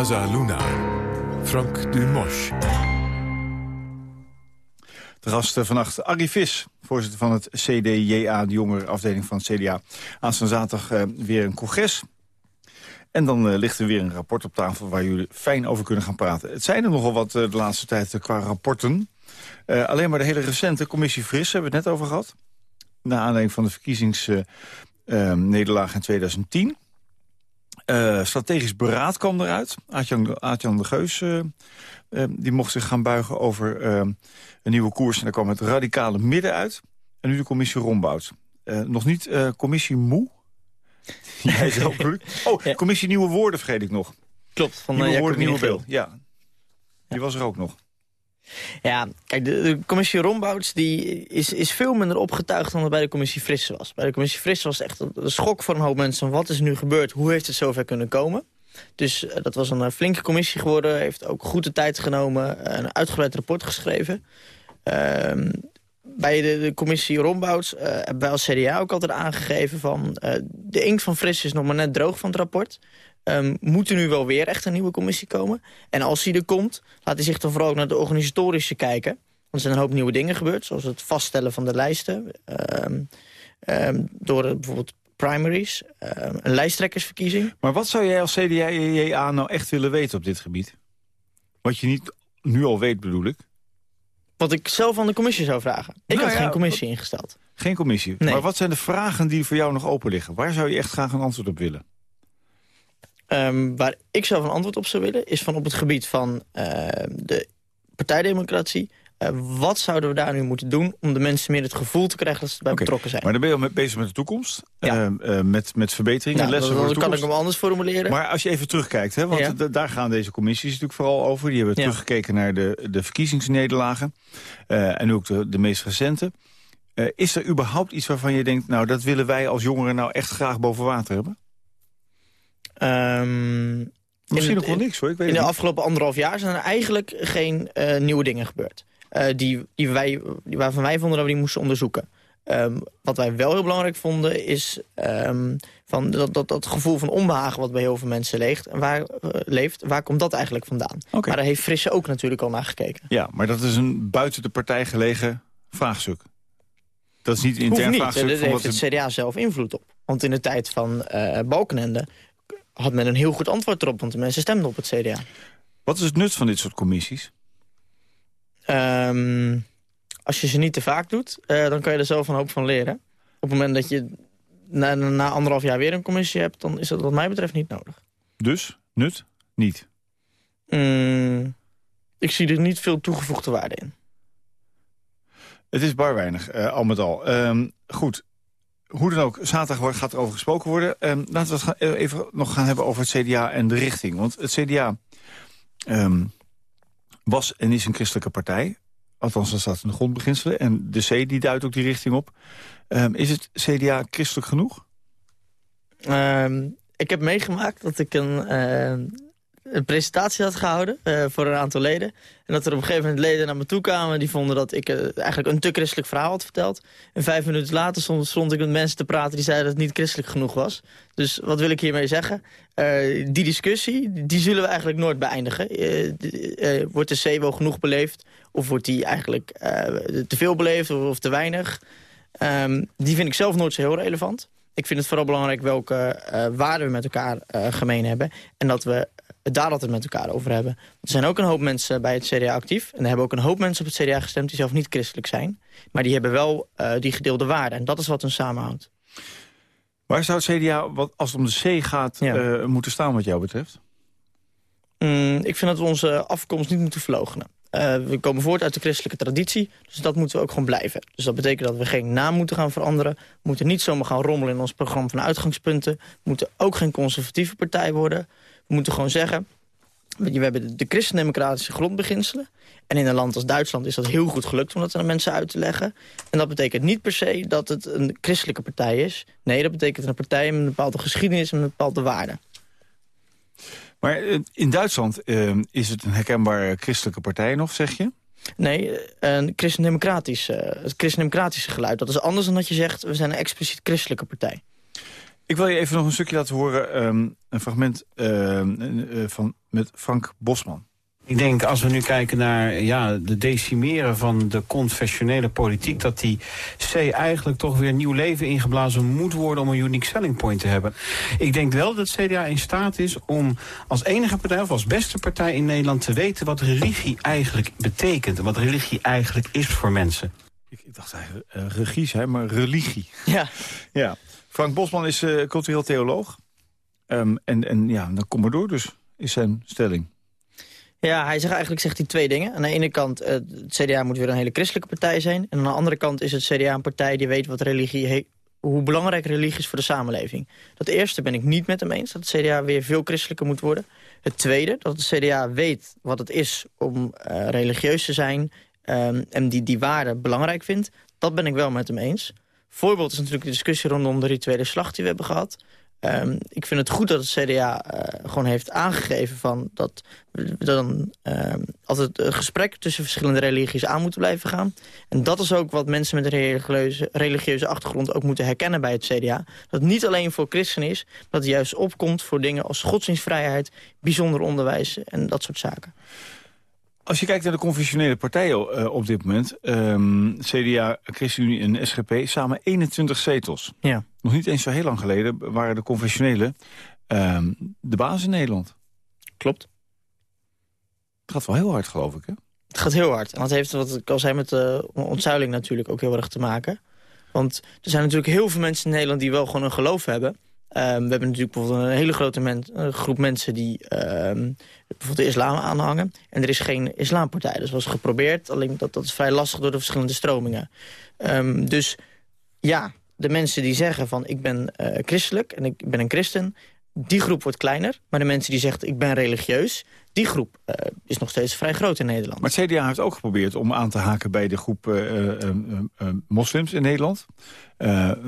Casa Luna. Frank Dumosch. De gast eh, vannacht Arie Vis, voorzitter van het CDJA, de jongere afdeling van het CDA. Aanstaande zaterdag uh, weer een congres. En dan uh, ligt er weer een rapport op tafel waar jullie fijn over kunnen gaan praten. Het zijn er nogal wat de laatste tijd qua rapporten. alleen maar de hele recente commissie Fris hebben we het net over gehad. Na aanleiding van de verkiezingsnederlaag in 2010. Strategisch beraad kwam eruit. Aatjan, de Geus die mocht zich gaan buigen over een nieuwe koers. En daar kwam het radicale midden uit. En nu de commissie Rombout. Uh, nog niet commissie Moe? <laughs> Jij zelf <laughs> Oh, ja. commissie Nieuwe Woorden vergeet ik nog. Klopt, van Nieuwe Woorden, Nieuwe Beeld. Ja, die was er ook nog. Ja, kijk, de, commissie Rombouts die is, is veel minder opgetuigd dan het bij de commissie Frisse was. Bij de commissie Frisse was echt een schok voor een hoop mensen. Wat is nu gebeurd? Hoe heeft het zover kunnen komen? Dus uh, dat was een uh, flinke commissie geworden. Heeft ook goed de tijd genomen. Een uitgebreid rapport geschreven. Ehm, bij de, de, commissie Rombouts hebben wij als CDA ook altijd aangegeven van... de inkt van Fris is nog maar net droog van het rapport. Um, moet er nu wel weer echt een nieuwe commissie komen? En als die er komt, laat hij zich dan vooral ook naar de organisatorische kijken. Want er zijn een hoop nieuwe dingen gebeurd, zoals het vaststellen van de lijsten. Um, door bijvoorbeeld primaries, een lijsttrekkersverkiezing. Maar wat zou jij als CDA nou echt willen weten op dit gebied? Wat je niet nu al weet, bedoel ik. Wat ik zelf aan de commissie zou vragen. Ik Nou had ja, geen commissie ingesteld. Geen commissie. Nee. Maar wat zijn de vragen die voor jou nog open liggen? Waar zou je echt graag een antwoord op willen? Um, waar ik zelf een antwoord op zou willen... is van op het gebied van uh, de partijdemocratie... Uh, wat zouden we daar nu moeten doen om de mensen meer het gevoel te krijgen dat ze erbij betrokken zijn? Maar dan ben je al met, bezig met de toekomst. Ja. Eh, eh, met, met verbeteringen, Nou, lessen dan, voor de kan ik hem anders formuleren. Maar als je even terugkijkt, hè, want Ja. daar gaan deze commissies natuurlijk vooral over. Die hebben Ja. teruggekeken naar de, de verkiezingsnederlagen. eh, en ook de, de meest recente. Eh, is er überhaupt iets waarvan je denkt... nou, dat willen wij als jongeren nou echt graag boven water hebben? Ehm, Misschien in- ook wel niks, hoor. Ik weet In de niet. afgelopen anderhalf jaar zijn er eigenlijk geen eh, nieuwe dingen gebeurd. Eh, die, die wij, die waarvan wij vonden dat we die moesten onderzoeken. Ehm, wat wij wel heel belangrijk vonden is ehm, van dat, dat, dat gevoel van onbehagen wat bij heel veel mensen leeft. En waar, eh, leeft waar komt dat eigenlijk vandaan? Oké. Maar daar heeft Frisse ook natuurlijk al naar gekeken. Ja, maar dat is een buiten de partij gelegen vraagstuk. Dat is niet Hoeft intern niet, vraagstuk. daar van heeft het CDA zelf invloed op. Want in de tijd van eh Balkenende had men een heel goed antwoord erop. Want de mensen stemden op het CDA. Wat is het nut van dit soort commissies? Ehm, als je ze niet te vaak doet, eh, dan kan je er zelf een hoop van leren. Op het moment dat je na, na anderhalf jaar weer een commissie hebt... dan is dat wat mij betreft niet nodig. Dus, nut, niet. Mm, ik zie er niet veel toegevoegde waarde in. Het is bar weinig, eh, al met al. Ehm, goed, hoe dan ook, zaterdag gaat er over gesproken worden. Ehm, laten we het eh, even nog gaan hebben over het CDA en de richting. Want het CDA ehm, was en is een christelijke partij. Althans, dat staat in de grondbeginselen. En de C die duidt ook die richting op. Ehm, is het CDA christelijk genoeg? Ik heb meegemaakt dat ik een, een presentatie had gehouden eh, voor een aantal leden. En dat er op een gegeven moment leden naar me toe kwamen... die vonden dat ik eh, eigenlijk een te christelijk verhaal had verteld. En vijf minuten later stond, ik met mensen te praten... die zeiden dat het niet christelijk genoeg was. Dus wat wil ik hiermee zeggen? Eh, die discussie, die zullen we eigenlijk nooit beëindigen. Wordt de wel genoeg beleefd? Of wordt die eigenlijk te veel beleefd of, of te weinig? Ehm, die vind ik zelf nooit zo heel relevant. Ik vind het vooral belangrijk welke eh, waarden we met elkaar eh, gemeen hebben. En dat we het daar altijd met elkaar over hebben. Er zijn ook een hoop mensen bij het CDA actief. En er hebben ook een hoop mensen op het CDA gestemd die zelf niet christelijk zijn. Maar die hebben wel eh, die gedeelde waarden. En dat is wat ons samenhoudt. Waar zou het CDA, wat, als het om de C gaat, Ja. moeten staan wat jou betreft? Mm, ik vind dat we onze afkomst niet moeten verloochenen. Eh, we komen voort uit de christelijke traditie, dus dat moeten we ook gewoon blijven. Dus dat betekent dat we geen naam moeten gaan veranderen. We moeten niet zomaar gaan rommelen in ons programma van uitgangspunten. We moeten ook geen conservatieve partij worden. We moeten gewoon zeggen, we hebben de, de christendemocratische grondbeginselen. En in een land als Duitsland is dat heel goed gelukt om dat aan de mensen uit te leggen. En dat betekent niet per se dat het een christelijke partij is. Nee, dat betekent een partij met een bepaalde geschiedenis en een bepaalde waarde. Maar eh, in Duitsland eh, is het een herkenbare christelijke partij nog, zeg je? Nee, een christendemocratisch, eh, het christendemocratische geluid. Dat is anders dan dat je zegt, we zijn een expliciet christelijke partij. Ik wil je even nog een stukje laten horen. ehm, een fragment ehm, eh, van, met Frank Bosman. Ik denk als we nu kijken naar ja, de decimeren van de confessionele politiek... dat die C eigenlijk toch weer nieuw leven ingeblazen moet worden... om een unique selling point te hebben. Ik denk wel dat CDA in staat is om als enige partij... of als beste partij in Nederland te weten wat religie eigenlijk betekent... en wat religie eigenlijk is voor mensen. Ik, ik dacht eigenlijk regie zei, maar religie. Ja. <laughs> Ja. Frank Bosman is eh, cultureel theoloog. Ehm, en, en ja, dan kom maar door dus, is zijn stelling. Ja, hij zegt eigenlijk zegt hij twee dingen. Aan de ene kant, eh, het CDA moet weer een hele christelijke partij zijn. En aan de andere kant is het CDA een partij die weet wat religie hoe belangrijk religie is voor de samenleving. Dat eerste ben ik niet met hem eens, dat het CDA weer veel christelijker moet worden. Het tweede, dat het CDA weet wat het is om eh, religieus te zijn... ehm, en die die waarde belangrijk vindt, dat ben ik wel met hem eens. Voorbeeld is natuurlijk de discussie rondom de rituele slacht die we hebben gehad. Ehm, ik vind het goed dat het CDA eh, gewoon heeft aangegeven van dat we dan ehm, altijd een gesprek tussen verschillende religies aan moeten blijven gaan. En dat is ook wat mensen met een religieuze, religieuze achtergrond ook moeten herkennen bij het CDA. Dat het niet alleen voor christenen is, dat het juist opkomt voor dingen als godsdienstvrijheid, bijzonder onderwijs en dat soort zaken. Als je kijkt naar de confessionele partijen eh, op dit moment... ehm, CDA, ChristenUnie en SGP, samen 21 zetels. Ja. Nog niet eens zo heel lang geleden waren de confessionele ehm, de baas in Nederland. Klopt. Het gaat wel heel hard, geloof ik, hè? Het gaat heel hard. En dat heeft, wat ik al zei, met de ontzuiling natuurlijk ook heel erg te maken. Want er zijn natuurlijk heel veel mensen in Nederland die wel gewoon een geloof hebben. Ehm, we hebben natuurlijk bijvoorbeeld een hele grote groep mensen die ehm, bijvoorbeeld de islam aanhangen. En er is geen islampartij. Dat was geprobeerd, alleen dat, dat is vrij lastig door de verschillende stromingen. Ehm, dus ja, de mensen die zeggen van ik ben eh, christelijk en ik ben een christen... die groep wordt kleiner. Maar de mensen die zeggen ik ben religieus... die groep eh, is nog steeds vrij groot in Nederland. Maar het CDA heeft ook geprobeerd om aan te haken bij de groep eh, eh, moslims in Nederland.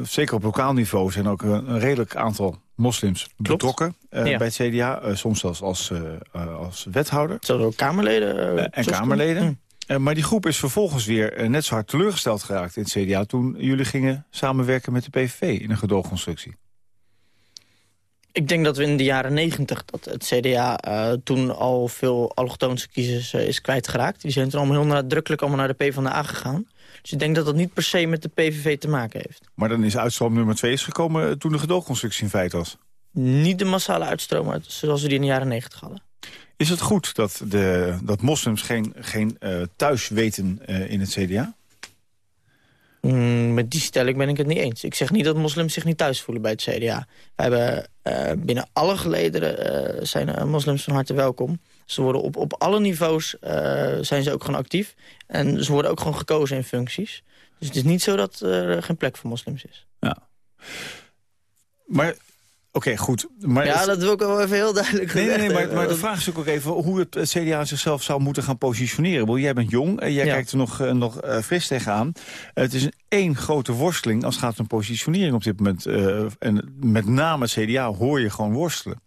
Zeker op lokaal niveau zijn ook een, redelijk aantal moslims betrokken Ja. bij het CDA. soms zelfs als, als wethouder. Zo ook Kamerleden. en Kamerleden. Eh, maar die groep is vervolgens weer net zo hard teleurgesteld geraakt in het CDA... toen jullie gingen samenwerken met de PVV in een gedoogconstructie. Ik denk dat we in de jaren negentig dat het CDA eh, toen al veel allochtoonse kiezers eh, is kwijtgeraakt. Die zijn toen allemaal heel nadrukkelijk allemaal naar de PvdA gegaan. Dus ik denk dat dat niet per se met de PVV te maken heeft. Maar dan is uitstroom nummer twee is gekomen eh, toen de gedoogconstructie in feit was. Niet de massale uitstroom uit, zoals we die in de jaren negentig hadden. Is het goed dat, de, dat moslims geen, geen thuis weten in het CDA? Mm, met die stelling ben ik het niet eens. Ik zeg niet dat moslims zich niet thuis voelen bij het CDA. We hebben eh, binnen alle gelederen eh, zijn eh, moslims van harte welkom. Ze worden op, op alle niveaus zijn ze ook gewoon actief. En ze worden ook gewoon gekozen in functies. Dus het is niet zo dat er geen plek voor moslims is. Maar, oké, goed. Maar ja, het- dat wil ik wel even heel duidelijk Nee, nee, nee, maar, maar de vraag is ook, ook even hoe het CDA zichzelf zou moeten gaan positioneren. Want jij bent jong en jij Ja. kijkt er nog, eh, nog eh, fris tegenaan. Het is een één grote worsteling als het gaat om positionering op dit moment. eh, en met name het CDA hoor je gewoon worstelen.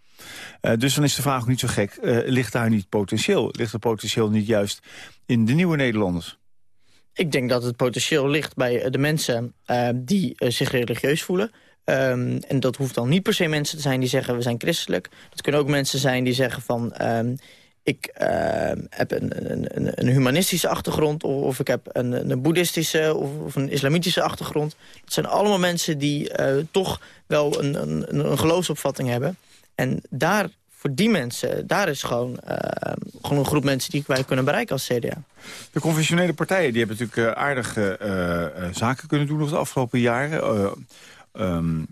Eh, dus dan is de vraag ook niet zo gek. eh, ligt daar niet potentieel? Ligt er potentieel niet juist in de nieuwe Nederlanders? Ik denk dat het potentieel ligt bij de mensen die zich religieus voelen. Ehm, en dat hoeft dan niet per se mensen te zijn die zeggen we zijn christelijk. Dat kunnen ook mensen zijn die zeggen van ehm, ik ehm, heb een, een, een- humanistische achtergrond... of, of ik heb een, een boeddhistische of, of een islamitische achtergrond. Dat zijn allemaal mensen die eh, toch wel een, een, een geloofsopvatting hebben. En daar, voor die mensen, daar is gewoon, gewoon een groep mensen die wij kunnen bereiken als CDA. De conventionele partijen die hebben natuurlijk eh, aardige eh, zaken kunnen doen nog de afgelopen jaren. Eh, ehm,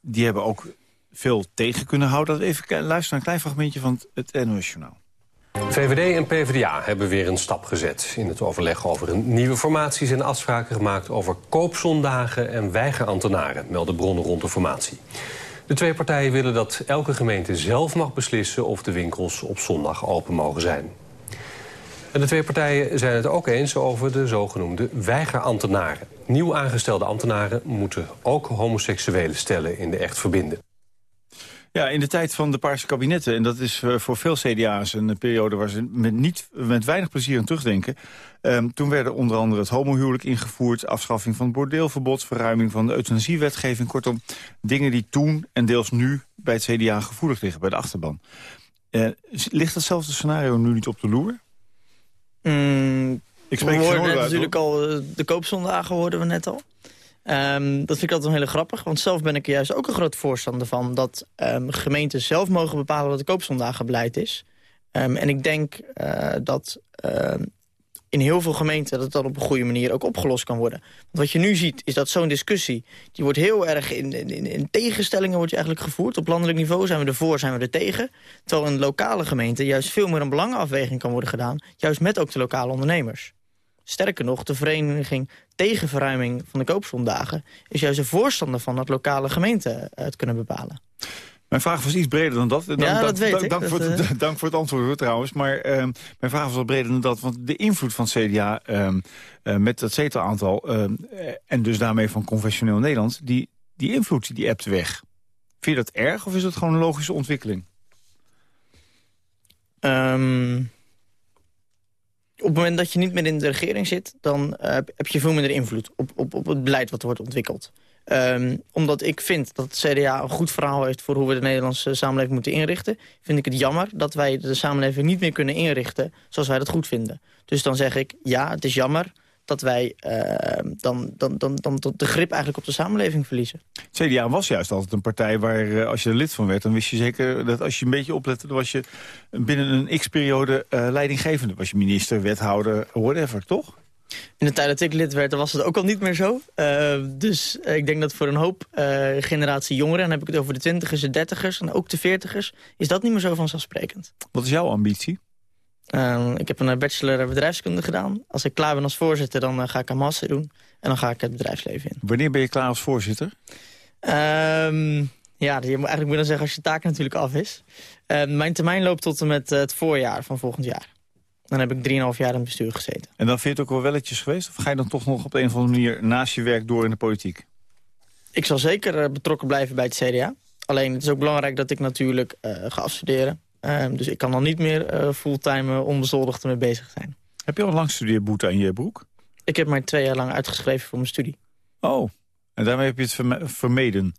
die hebben ook veel tegen kunnen houden. Even luisteren naar een klein fragmentje van het, NOS Journaal. VVD en PvdA hebben weer een stap gezet in het overleg over een nieuwe formaties en afspraken gemaakt over koopzondagen en weigerambtenaren, melden bronnen rond de formatie. De twee partijen willen dat elke gemeente zelf mag beslissen of de winkels op zondag open mogen zijn. En de twee partijen zijn het ook eens over de zogenoemde weigerambtenaren. Nieuw aangestelde ambtenaren moeten ook homoseksuele stellen in de echt verbinden. Ja, in de tijd van de Paarse kabinetten, en dat is eh, voor veel CDA's een periode waar ze met, niet, met weinig plezier aan terugdenken. Um, toen werden onder andere het homohuwelijk ingevoerd, afschaffing van het bordeelverbod, verruiming van de euthanasiewetgeving. Kortom, dingen die toen en deels nu bij het CDA gevoelig liggen, bij de achterban. Uh, ligt datzelfde scenario nu niet op de loer? Mm, ik spreek we hoorden natuurlijk al, eh, de koopzondagen hoorden we net al. Um, dat vind ik altijd wel heel grappig, want zelf ben ik er juist ook een groot voorstander van... dat um, gemeenten zelf mogen bepalen wat het koopzondagenbeleid is. Um, en ik denk uh, dat in heel veel gemeenten dat dan op een goede manier ook opgelost kan worden. Want wat je nu ziet is dat zo'n discussie... die wordt heel erg in, in, in tegenstellingen wordt eigenlijk gevoerd. Op landelijk niveau zijn we ervoor, zijn we er tegen. Terwijl in lokale gemeenten juist veel meer een belangenafweging kan worden gedaan. Juist met ook de lokale ondernemers. Sterker nog, de vereniging tegen verruiming van de koopzondagen... is juist een voorstander van dat lokale gemeenten het kunnen bepalen. Mijn vraag was iets breder dan dat. ja, dank, dat weet ik. Dank, voor het, uh... <laughs> dank voor het antwoord trouwens. Maar uh, mijn vraag was wat breder dan dat. Want de invloed van CDA uh, uh, met dat zetelaantal... Ehm, en dus daarmee van conventioneel Nederland... die, die invloed die appt weg. Vind je dat erg of is dat gewoon een logische ontwikkeling? Um, op het moment dat je niet meer in de regering zit... dan heb je veel minder invloed op, op, op het beleid wat wordt ontwikkeld. Um, omdat ik vind dat het CDA een goed verhaal heeft... voor hoe we de Nederlandse samenleving moeten inrichten... vind ik het jammer dat wij de samenleving niet meer kunnen inrichten... zoals wij dat goed vinden. Dus dan zeg ik, ja, het is jammer dat wij uh, dan, dan, dan, dan de grip eigenlijk op de samenleving verliezen. CDA was juist altijd een partij waar, uh, als je er lid van werd... dan wist je zeker dat als je een beetje oplette... dan was je binnen een x-periode uh, leidinggevende. Was je minister, wethouder, whatever, toch? In de tijd dat ik lid werd, was het ook al niet meer zo. Uh, dus ik denk dat voor een hoop uh, generatie jongeren... en dan heb ik het over de twintigers, de dertigers en ook de veertigers... is dat niet meer zo vanzelfsprekend. Wat is jouw ambitie? Uh, ik heb een bachelor bedrijfskunde gedaan. Als ik klaar ben als voorzitter, dan ga ik een master doen. En dan ga ik het bedrijfsleven in. Wanneer ben je klaar als voorzitter? Um, ja, je moet eigenlijk moet dan zeggen als je taak natuurlijk af is. Uh, mijn termijn loopt tot en met het voorjaar van volgend jaar. Dan heb ik 3,5 jaar in het bestuur gezeten. En dan vind je het ook wel welletjes geweest? Of ga je dan toch nog op een of andere manier naast je werk door in de politiek? Ik zal zeker betrokken blijven bij het CDA. Alleen het is ook belangrijk dat ik natuurlijk ga afstuderen. Um, dus ik kan dan niet meer uh, fulltime onbezoldigd ermee bezig zijn. Heb je al lang studeerboete aan je broek? Ik heb maar twee jaar lang uitgeschreven voor mijn studie. Oh, en daarmee heb je het vermeden?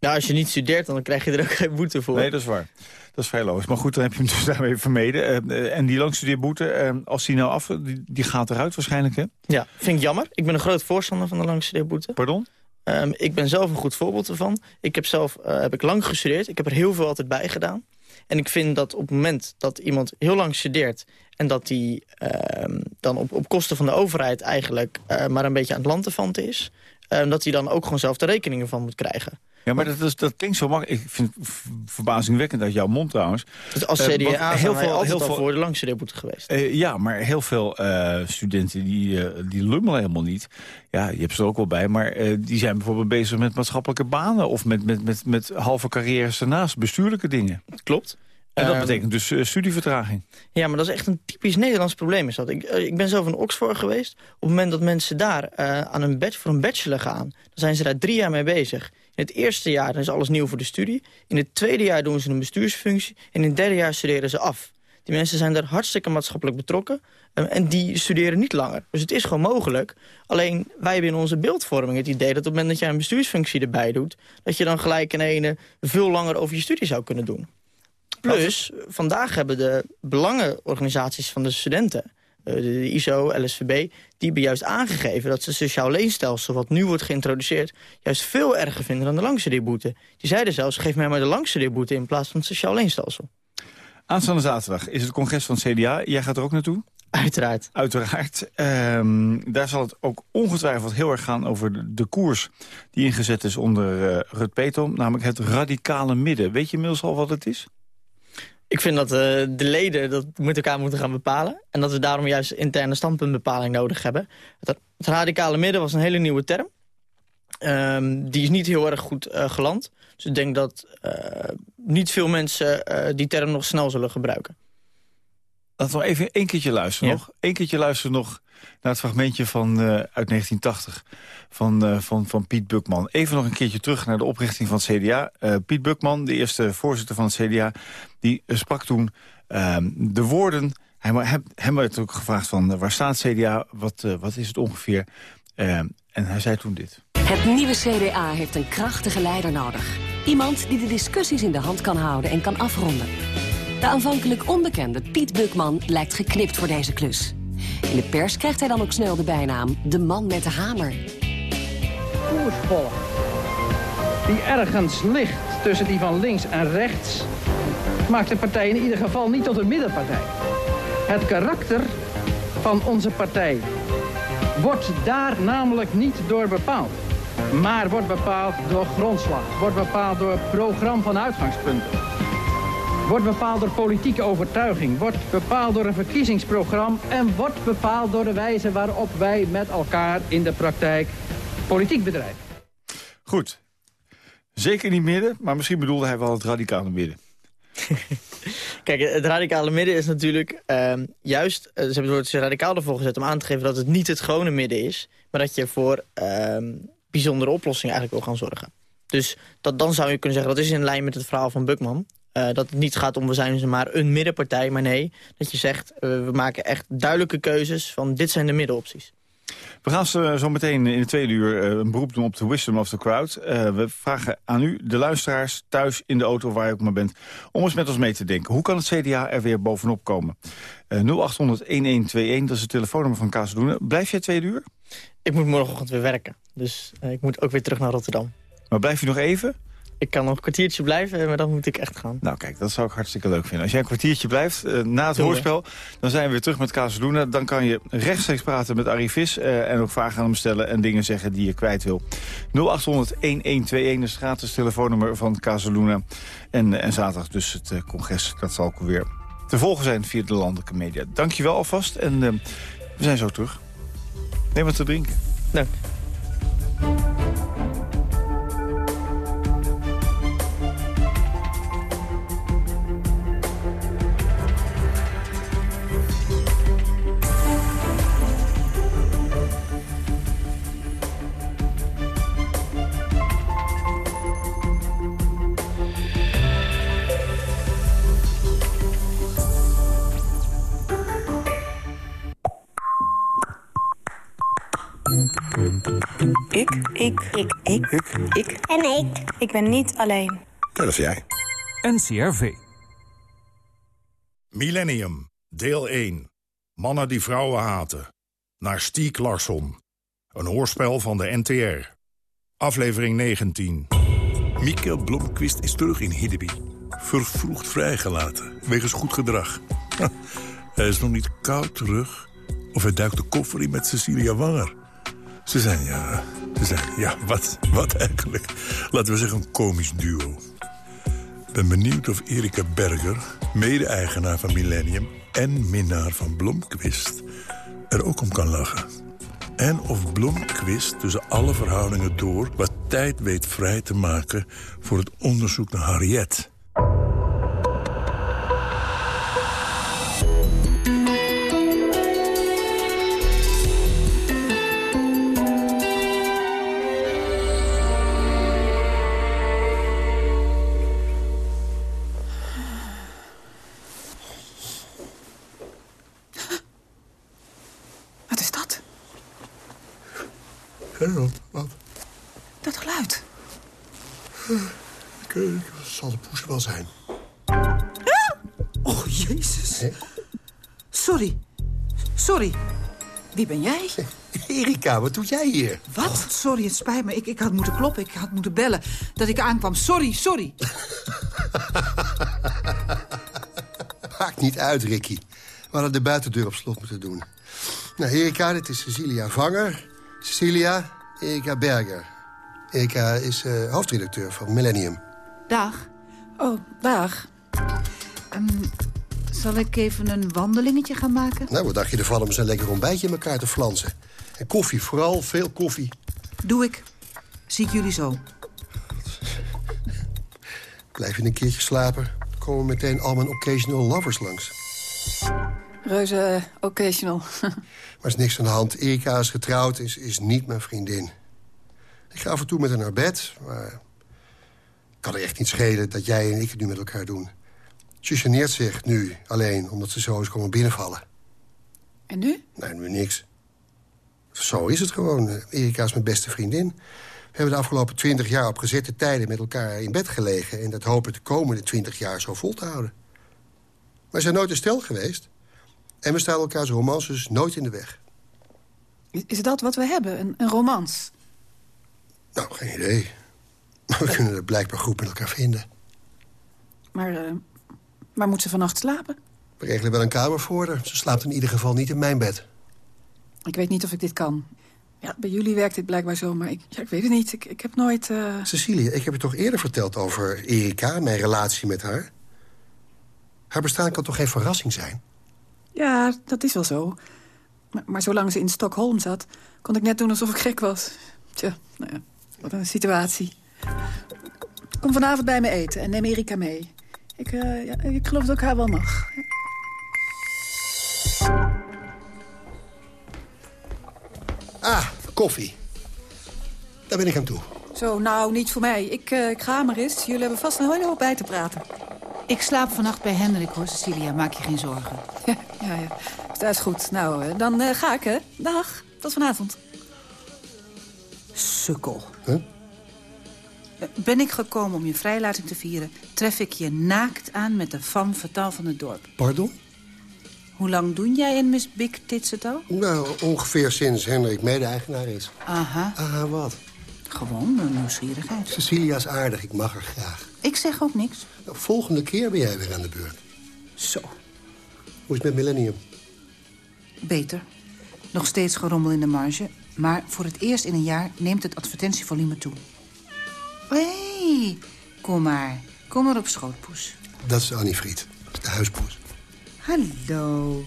Nou, als je niet studeert, dan krijg je er ook geen boete voor. Nee, dat is waar. Dat is vrij logisch. Maar goed, dan heb je hem dus <laughs> daarmee vermeden. Uh, en die langstudeerboete, als die nou af, die, die, gaat eruit waarschijnlijk, hè? Ja, vind ik jammer. Ik ben een groot voorstander van de langstudeerboete. Pardon? Um, ik ben zelf een goed voorbeeld ervan. Ik heb zelf heb ik lang gestudeerd. Ik heb er heel veel altijd bij gedaan. En ik vind dat op het moment dat iemand heel lang studeert... en dat hij uh, dan op, op kosten van de overheid eigenlijk uh, maar een beetje aan het lantefanten is... Uh, dat hij dan ook gewoon zelf de rekeningen van moet krijgen. Ja, maar dat, is, dat klinkt zo makkelijk. Ik vind het verbazingwekkend uit jouw mond trouwens. Dus als CDA uh, heel veel, altijd heel veel, voor de langstudeerboete geweest. Uh, ja, maar heel veel uh, studenten die, die lummelen helemaal niet. Ja, je hebt ze er ook wel bij. Maar die zijn bijvoorbeeld bezig met maatschappelijke banen... of met, met, met, met halve carrières ernaast, bestuurlijke dingen. Klopt. En dat um, betekent dus studievertraging. Ja, maar dat is echt een typisch Nederlands probleem. Is dat. Ik, ik ben zelf in Oxford geweest. Op het moment dat mensen daar uh, aan een bed voor een bachelor gaan... dan zijn ze daar drie jaar mee bezig. In het eerste jaar dan is alles nieuw voor de studie. In het tweede jaar doen ze een bestuursfunctie. En in het derde jaar studeren ze af. Die mensen zijn daar hartstikke maatschappelijk betrokken. en die studeren niet langer. Dus het is gewoon mogelijk. Alleen wij hebben in onze beeldvorming het idee... dat op het moment dat jij een bestuursfunctie erbij doet... dat je dan gelijk in ene veel langer over je studie zou kunnen doen. Plus, vandaag hebben de belangenorganisaties van de studenten... de ISO, LSVB, die hebben juist aangegeven... dat ze het sociaal leenstelsel, wat nu wordt geïntroduceerd... juist veel erger vinden dan de langstudeerboete. Die zeiden zelfs, geef mij maar de langstudeerboete... in plaats van het sociaal leenstelsel. Aanstaande zaterdag is het congres van het CDA. Jij gaat er ook naartoe? Uiteraard. Uiteraard. Um, daar zal het ook ongetwijfeld heel erg gaan over de, de koers... die ingezet is onder uh, Rut Petom, namelijk het radicale midden. Weet je inmiddels al wat het is? Ik vind dat uh, de leden dat met elkaar moeten gaan bepalen. En dat we daarom juist interne standpuntbepaling nodig hebben. Het, het radicale midden was een hele nieuwe term. Um, die is niet heel erg goed uh, geland. Dus ik denk dat uh, niet veel mensen die term nog snel zullen gebruiken. Laten we even één keertje luisteren Ja. nog. Eén keertje luisteren nog naar het fragmentje van, eh, uit 1980 van, eh, van, van Piet Bukman. Even nog een keertje terug naar de oprichting van het CDA. Eh, Piet Bukman, de eerste voorzitter van het CDA, die sprak toen ehm, de woorden... Hij, hem, hem werd ook gevraagd van waar staat het CDA, wat, eh, wat is het ongeveer... Ehm, en hij zei toen dit. Het nieuwe CDA heeft een krachtige leider nodig. Iemand die de discussies in de hand kan houden en kan afronden. De aanvankelijk onbekende Piet Bukman lijkt geknipt voor deze klus. In de pers krijgt hij dan ook snel de bijnaam de man met de hamer. koers volgt. Die ergens ligt tussen die van links en rechts... maakt de partij in ieder geval niet tot een middenpartij. Het karakter van onze partij wordt daar namelijk niet door bepaald. Maar wordt bepaald door grondslag. Wordt bepaald door programma van uitgangspunten. Wordt bepaald door politieke overtuiging. Wordt bepaald door een verkiezingsprogramma. En wordt bepaald door de wijze waarop wij met elkaar in de praktijk politiek bedrijven. Goed. Zeker niet midden, maar misschien bedoelde hij wel het radicale midden. <laughs> Kijk, het radicale midden is natuurlijk ehm, juist... eh, ze hebben het woord radicaal ervoor gezet om aan te geven dat het niet het gewone midden is... maar dat je voor ehm, bijzondere oplossingen eigenlijk wil gaan zorgen. Dus dat, dan zou je kunnen zeggen, dat is in lijn met het verhaal van Bukman... eh, dat het niet gaat om we zijn maar een middenpartij, maar nee... dat je zegt, eh, we maken echt duidelijke keuzes van dit zijn de middenopties. We gaan zo meteen in de tweede uur eh, een beroep doen op de wisdom of the crowd. We vragen aan u, de luisteraars, thuis in de auto, waar je ook maar bent... om eens met ons mee te denken. Hoe kan het CDA er weer bovenop komen? Eh 0800-1121, dat is het telefoonnummer van Kazeldoenen. Blijf jij tweede uur? Ik moet morgenochtend weer werken, dus ik moet ook weer terug naar Rotterdam. Maar blijf je nog even? Ik kan nog een kwartiertje blijven, maar dan moet ik echt gaan. Nou kijk, dat zou ik hartstikke leuk vinden. Als jij een kwartiertje blijft eh, na het we. hoorspel... dan zijn we weer terug met Kazeldoenen. Dan kan je rechtstreeks praten met Arie Vis... eh, en ook vragen aan hem stellen en dingen zeggen die je kwijt wil. 0800-1121 is het gratis telefoonnummer van Kazeldoenen. En, eh, en zaterdag dus het congres. Dat zal ook weer te volgen zijn via de landelijke media. Dankjewel alvast en we zijn zo terug. Neem wat te drinken. Dank. Ik. En ik. Ik ben niet alleen. Dat is jij. NCRV. Millennium, deel 1. Mannen die vrouwen haten. Naar Stiek Larsson. Een hoorspel van de NTR. Aflevering 19. Mikkel Blomqvist is terug in Hiddeby. Vervroegd vrijgelaten, wegens goed gedrag. <laughs> Hij is nog niet koud terug. Of hij duikt de koffer in met Cecilia Wanger. Ze zijn, ja, ze zijn, ja, wat, wat eigenlijk? Laten we zeggen een komisch duo. Ben benieuwd of Erika Berger, mede-eigenaar van Millennium... en minnaar van Blomqvist, er ook om kan lachen. En of Blomqvist tussen alle verhoudingen door... wat tijd weet vrij te maken voor het onderzoek naar Harriet. Wat? Dat geluid. Ik, ik zal de poes wel zijn. Oh, jezus. Sorry. Sorry. Wie ben jij? Erika, wat doe jij hier? Wat? Sorry, het spijt me. Ik, ik had moeten kloppen. Ik had moeten bellen. Dat ik aankwam. Sorry, sorry. <laughs> Maakt niet uit, Ricky. We hadden de buitendeur op slot moeten doen. Nou, Erika, dit is Cecilia Vanger. Cecilia, Erika Berger. Erika is eh, hoofdredacteur van Millennium. Dag. Oh, dag. Ehm, zal ik even een wandelingetje gaan maken? Nou, wat dacht je ervan om een lekker ontbijtje in elkaar te flansen? En koffie, vooral veel koffie. Doe ik. Zie ik jullie zo. Blijf je een keertje slapen, komen meteen al mijn occasional lovers langs. Reuze eh, occasional. <laughs> Maar er is niks aan de hand. Erika is getrouwd, is, is niet mijn vriendin. Ik ga af en toe met haar naar bed, maar... kan er echt niet schelen dat jij en ik het nu met elkaar doen. Ze geneert zich nu alleen omdat ze zo is komen binnenvallen. En nu? Nee, nu niks. Zo is het gewoon. Erika is mijn beste vriendin. We hebben de afgelopen twintig jaar op gezette tijden met elkaar in bed gelegen... en dat hopen de komende twintig jaar zo vol te houden. We zijn nooit een stel geweest. En we staan elkaars romances nooit in de weg. Is, is dat wat we hebben, een, een romans? Nou, geen idee. Maar <laughs> we kunnen het blijkbaar goed met elkaar vinden. Maar uh, waar moet ze vannacht slapen? We regelen wel een kamer voor haar. Ze slaapt in ieder geval niet in mijn bed. Ik weet niet of ik dit kan. Ja, bij jullie werkt dit blijkbaar zo, maar ik, ja, ik weet het niet. Ik, ik heb nooit... Uh... Cecilia, ik heb je toch eerder verteld over Erika, mijn relatie met haar? Haar bestaan kan toch geen verrassing zijn? Ja, dat is wel zo. Maar, maar zolang ze in Stockholm zat, kon ik net doen alsof ik gek was. Tja, nou ja, wat een situatie. Kom vanavond bij me eten en neem Erika mee. Ik, uh, ja, ik geloof dat ik haar wel mag. Ah, koffie. Daar ben ik aan toe. Zo, nou, niet voor mij. Ik, uh, ik ga maar eens. Jullie hebben vast een hele hoop bij te praten. Ik slaap vannacht bij Hendrik, hoor, Cecilia. Maak je geen zorgen. <laughs> Ja, ja, ja. Dat is goed. Nou, uh, dan uh, ga ik, hè. Dag. Tot vanavond. Sukkel. Huh? Ben ik gekomen om je vrijlating te vieren... tref ik je naakt aan met de femme fatale van het dorp. Pardon? Hoe lang doen jij en Miss Big Tits het al? Nou, ongeveer sinds Hendrik mede-eigenaar is. Aha. Aha, wat? Gewoon een nieuwsgierigheid. Cecilia is aardig, ik mag haar graag. Ik zeg ook niks. Volgende keer ben jij weer aan de beurt. Zo. Hoe is het met Millennium? Beter. Nog steeds gerommel in de marge. Maar voor het eerst in een jaar neemt het advertentievolume toe. Hé, hey, kom maar. Kom maar op schoot, Poes. Dat is Annie Friet, de huispoes. Hallo.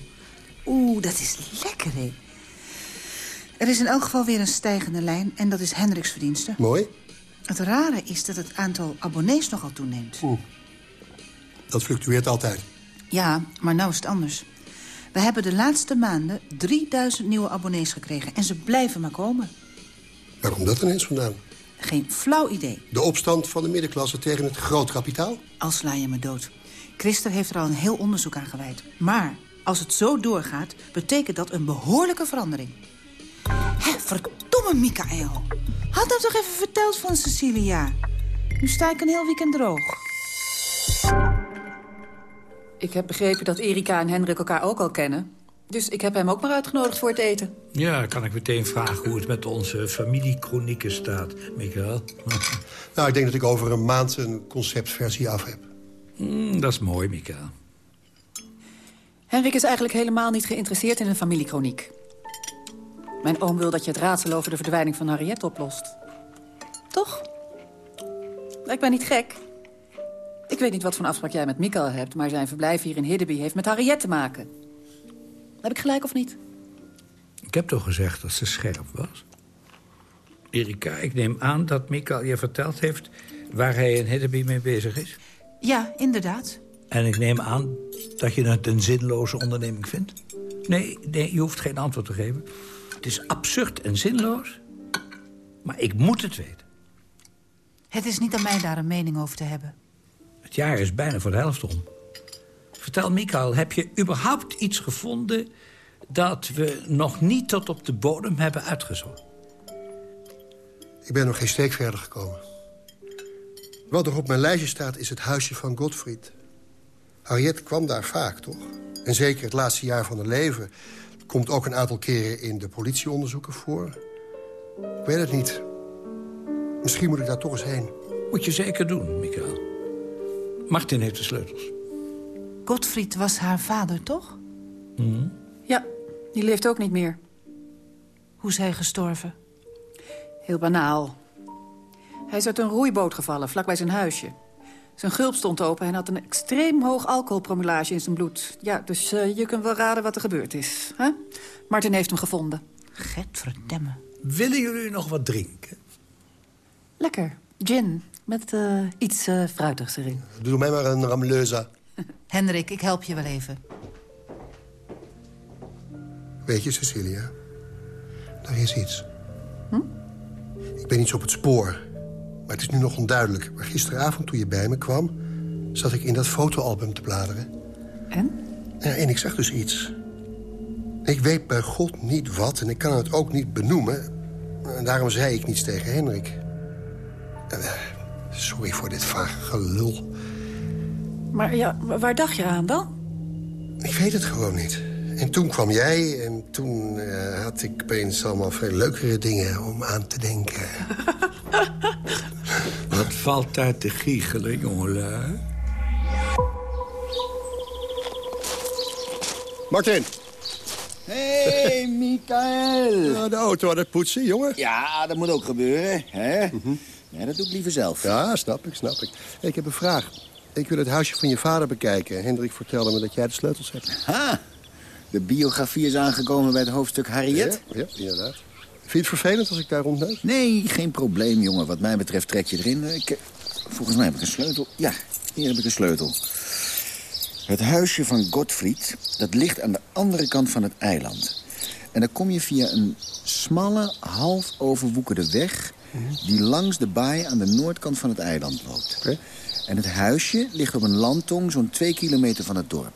Oeh, dat is lekker, hè? Er is in elk geval weer een stijgende lijn en dat is Hendricks verdienste. Mooi. Het rare is dat het aantal abonnees nogal toeneemt. Oeh. Dat fluctueert altijd. Ja, maar nou is het anders. We hebben de laatste maanden 3000 nieuwe abonnees gekregen en ze blijven maar komen. Waar komt dat ineens vandaan? Geen flauw idee. De opstand van de middenklasse tegen het groot kapitaal? Al sla je me dood. Christer heeft er al een heel onderzoek aan gewijd. Maar als het zo doorgaat, betekent dat een behoorlijke verandering. Hé, verdomme, Michael. Had dat toch even verteld van Cecilia? Nu sta ik een heel weekend droog. Ik heb begrepen dat Erika en Hendrik elkaar ook al kennen. Dus ik heb hem ook maar uitgenodigd voor het eten. Ja, kan ik meteen vragen hoe het met onze familiekronieken staat, Michael? <laughs> nou, ik denk dat ik over een maand een conceptversie af heb. Mm, dat is mooi, Michael. Henrik is eigenlijk helemaal niet geïnteresseerd in een familiekroniek. Mijn oom wil dat je het raadsel over de verdwijning van Harriet oplost. Toch? Ik ben niet gek. Ik weet niet wat voor afspraak jij met Mikael hebt... maar zijn verblijf hier in Hiddeby heeft met Harriet te maken. Heb ik gelijk of niet? Ik heb toch gezegd dat ze scherp was? Erika, ik neem aan dat Mikael je verteld heeft... waar hij in Hiddeby mee bezig is? Ja, inderdaad. En ik neem aan dat je het een zinloze onderneming vindt? Nee, nee, je hoeft geen antwoord te geven. Het is absurd en zinloos, maar ik moet het weten. Het is niet aan mij daar een mening over te hebben. Het jaar is bijna voor de helft om. Vertel, Mikael, heb je überhaupt iets gevonden... dat we nog niet tot op de bodem hebben uitgezocht? Ik ben nog geen steek verder gekomen. Wat er op mijn lijstje staat is het huisje van Godfried. Harriet kwam daar vaak, toch? En zeker het laatste jaar van haar leven... komt ook een aantal keren in de politieonderzoeken voor. Ik weet het niet. Misschien moet ik daar toch eens heen. Moet je zeker doen, Michael. Martin heeft de sleutels. Godfried was haar vader, toch? Mm. Ja, die leeft ook niet meer. Hoe is hij gestorven? Heel banaal. Hij is uit een roeiboot gevallen, vlakbij zijn huisje. Zijn gulp stond open en had een extreem hoog alcoholpromillage in zijn bloed. Ja, dus uh, je kunt wel raden wat er gebeurd is. Hè? Martin heeft hem gevonden. Getverdemme. Willen jullie nog wat drinken? Lekker. Gin. Met uh, iets uh, fruitigs erin. Doe mij maar een ramleuza. <laughs> Hendrik, ik help je wel even. Weet je, Cecilia, er is iets. Ik ben iets op het spoor, maar het is nu nog onduidelijk. Maar gisteravond, toen je bij me kwam, zat ik in dat fotoalbum te bladeren. En? Ja, en ik zag dus iets. Ik weet bij God niet wat en ik kan het ook niet benoemen. En daarom zei ik niets tegen Hendrik. Eh, Sorry voor dit vage gelul. Maar ja, wa- waar dacht je aan dan? Ik weet het gewoon niet. En toen kwam jij en toen eh, had ik opeens allemaal veel leukere dingen om aan te denken. <laughs> Wat valt daar te giechelen, jongelui? Martin! Hey, <laughs> Michael. de auto aan het poetsen, jongen. Ja, dat moet ook gebeuren, hè? Ja, dat doe ik liever zelf. Ja, snap ik, snap ik. Hey, ik heb een vraag. Ik wil het huisje van je vader bekijken. Hendrik vertelde me dat jij de sleutels hebt. Ha, de biografie is aangekomen bij het hoofdstuk Harriet. Ja, ja, inderdaad. Vind je het vervelend als ik daar rondneus? Nee, geen probleem, jongen. Wat mij betreft trek je erin. Ik, eh, volgens mij heb ik een sleutel. Ja, hier heb ik een sleutel. Het huisje van Gottfried, dat ligt aan de andere kant van het eiland. En dan kom je via een smalle, half overwoekerde weg... die langs de baai aan de noordkant van het eiland loopt. En het huisje ligt op een landtong zo'n twee kilometer van het dorp.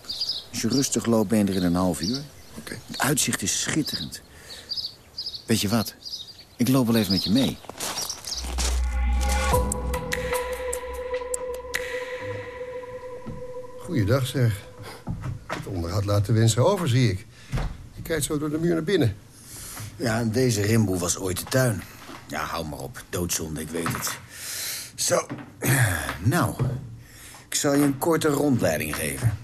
Als je rustig loopt, ben je er in een half uur. Het uitzicht is schitterend. Weet je wat? Ik loop wel even met je mee. Goeiedag, zeg. Het onderhoud laat de wensen over, zie ik. Je kijkt zo door de muur naar binnen. Ja, en deze rimboe was ooit de tuin. Ja, hou maar op. Doodzonde, ik weet het. Zo. <clears throat> Nou, ik zal je een korte rondleiding geven.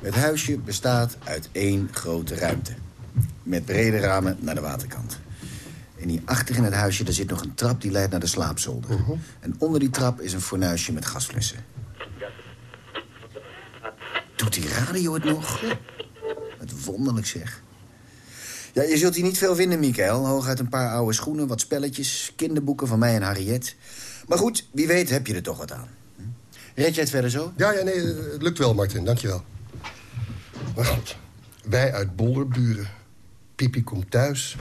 Het huisje bestaat uit één grote ruimte. Met brede ramen naar de waterkant. En hier achter in het huisje daar zit nog een trap die leidt naar de slaapzolder. En onder die trap is een fornuisje met gasflessen. Doet die radio het nog? Wat wonderlijk zeg. Ja, je zult hier niet veel vinden, Michael. Hooguit een paar oude schoenen, wat spelletjes, kinderboeken van mij en Harriet. Maar goed, wie weet heb je er toch wat aan. Hm? Red jij het verder zo? Ja, ja, nee, het lukt wel, Martin. Dankjewel. Maar goed, wij uit Bolderburen. Pipi komt thuis.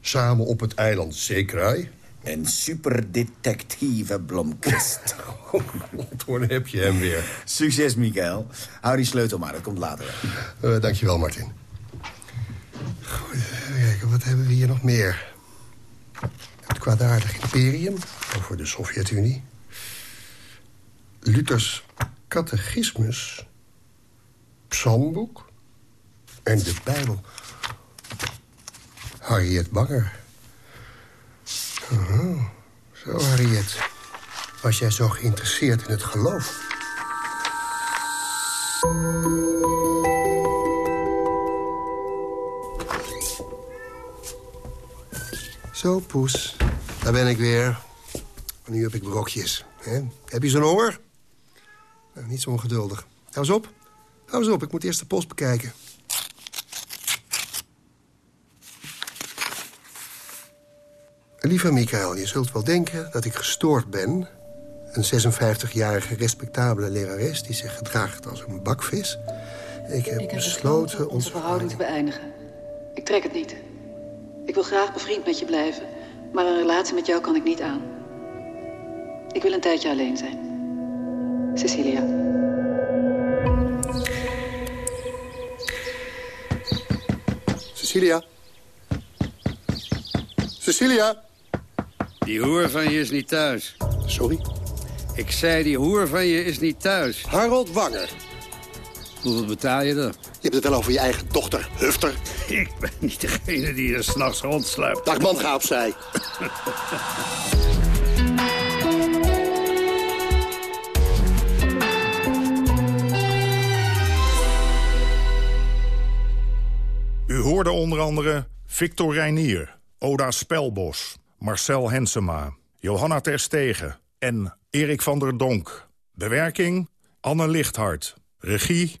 Samen op het eiland Zeekraai. En superdetectieve Blomkist. <laughs> Toen heb je hem weer. Succes, Michael. Hou die sleutel maar, dat komt later. Eh, dankjewel, Martin. Goed, kijken, wat hebben we hier nog meer? Het kwaadaardig imperium over de Sovjet-Unie. Luthers catechismus. Psalmboek. En de Bijbel. Harriet Banger. Oh, zo, Harriet. Was jij zo geïnteresseerd in het geloof? Zo, poes. Daar ben ik weer. Nu heb ik brokjes. Hè? Heb je zo'n honger? Nou, niet zo ongeduldig. Hou eens op. Hou eens op, ik moet eerst de post bekijken. Lieve Michael, je zult wel denken dat ik gestoord ben. Een 56-jarige respectabele lerares die zich gedraagt als een bakvis. Ik heb, Ik heb besloten onze verhouding te beëindigen. Ik trek het niet. Ik wil graag bevriend met je blijven, maar een relatie met jou kan ik niet aan. Ik wil een tijdje alleen zijn. Cecilia. Cecilia? Cecilia? Die hoer van je is niet thuis. Sorry? Ik zei, die hoer van je is niet thuis. Harold Wanger. Hoeveel betaal je er? Je hebt het wel over je eigen dochter, Hufter. Ik ben niet degene die er s'nachts rondsluipt. Dag man, ga opzij. U hoorde onder andere Victor Reinier, Oda Spelbos, Marcel Hensema, Johanna Terstegen en Erik van der Donk. Bewerking Anne Lichthart. Regie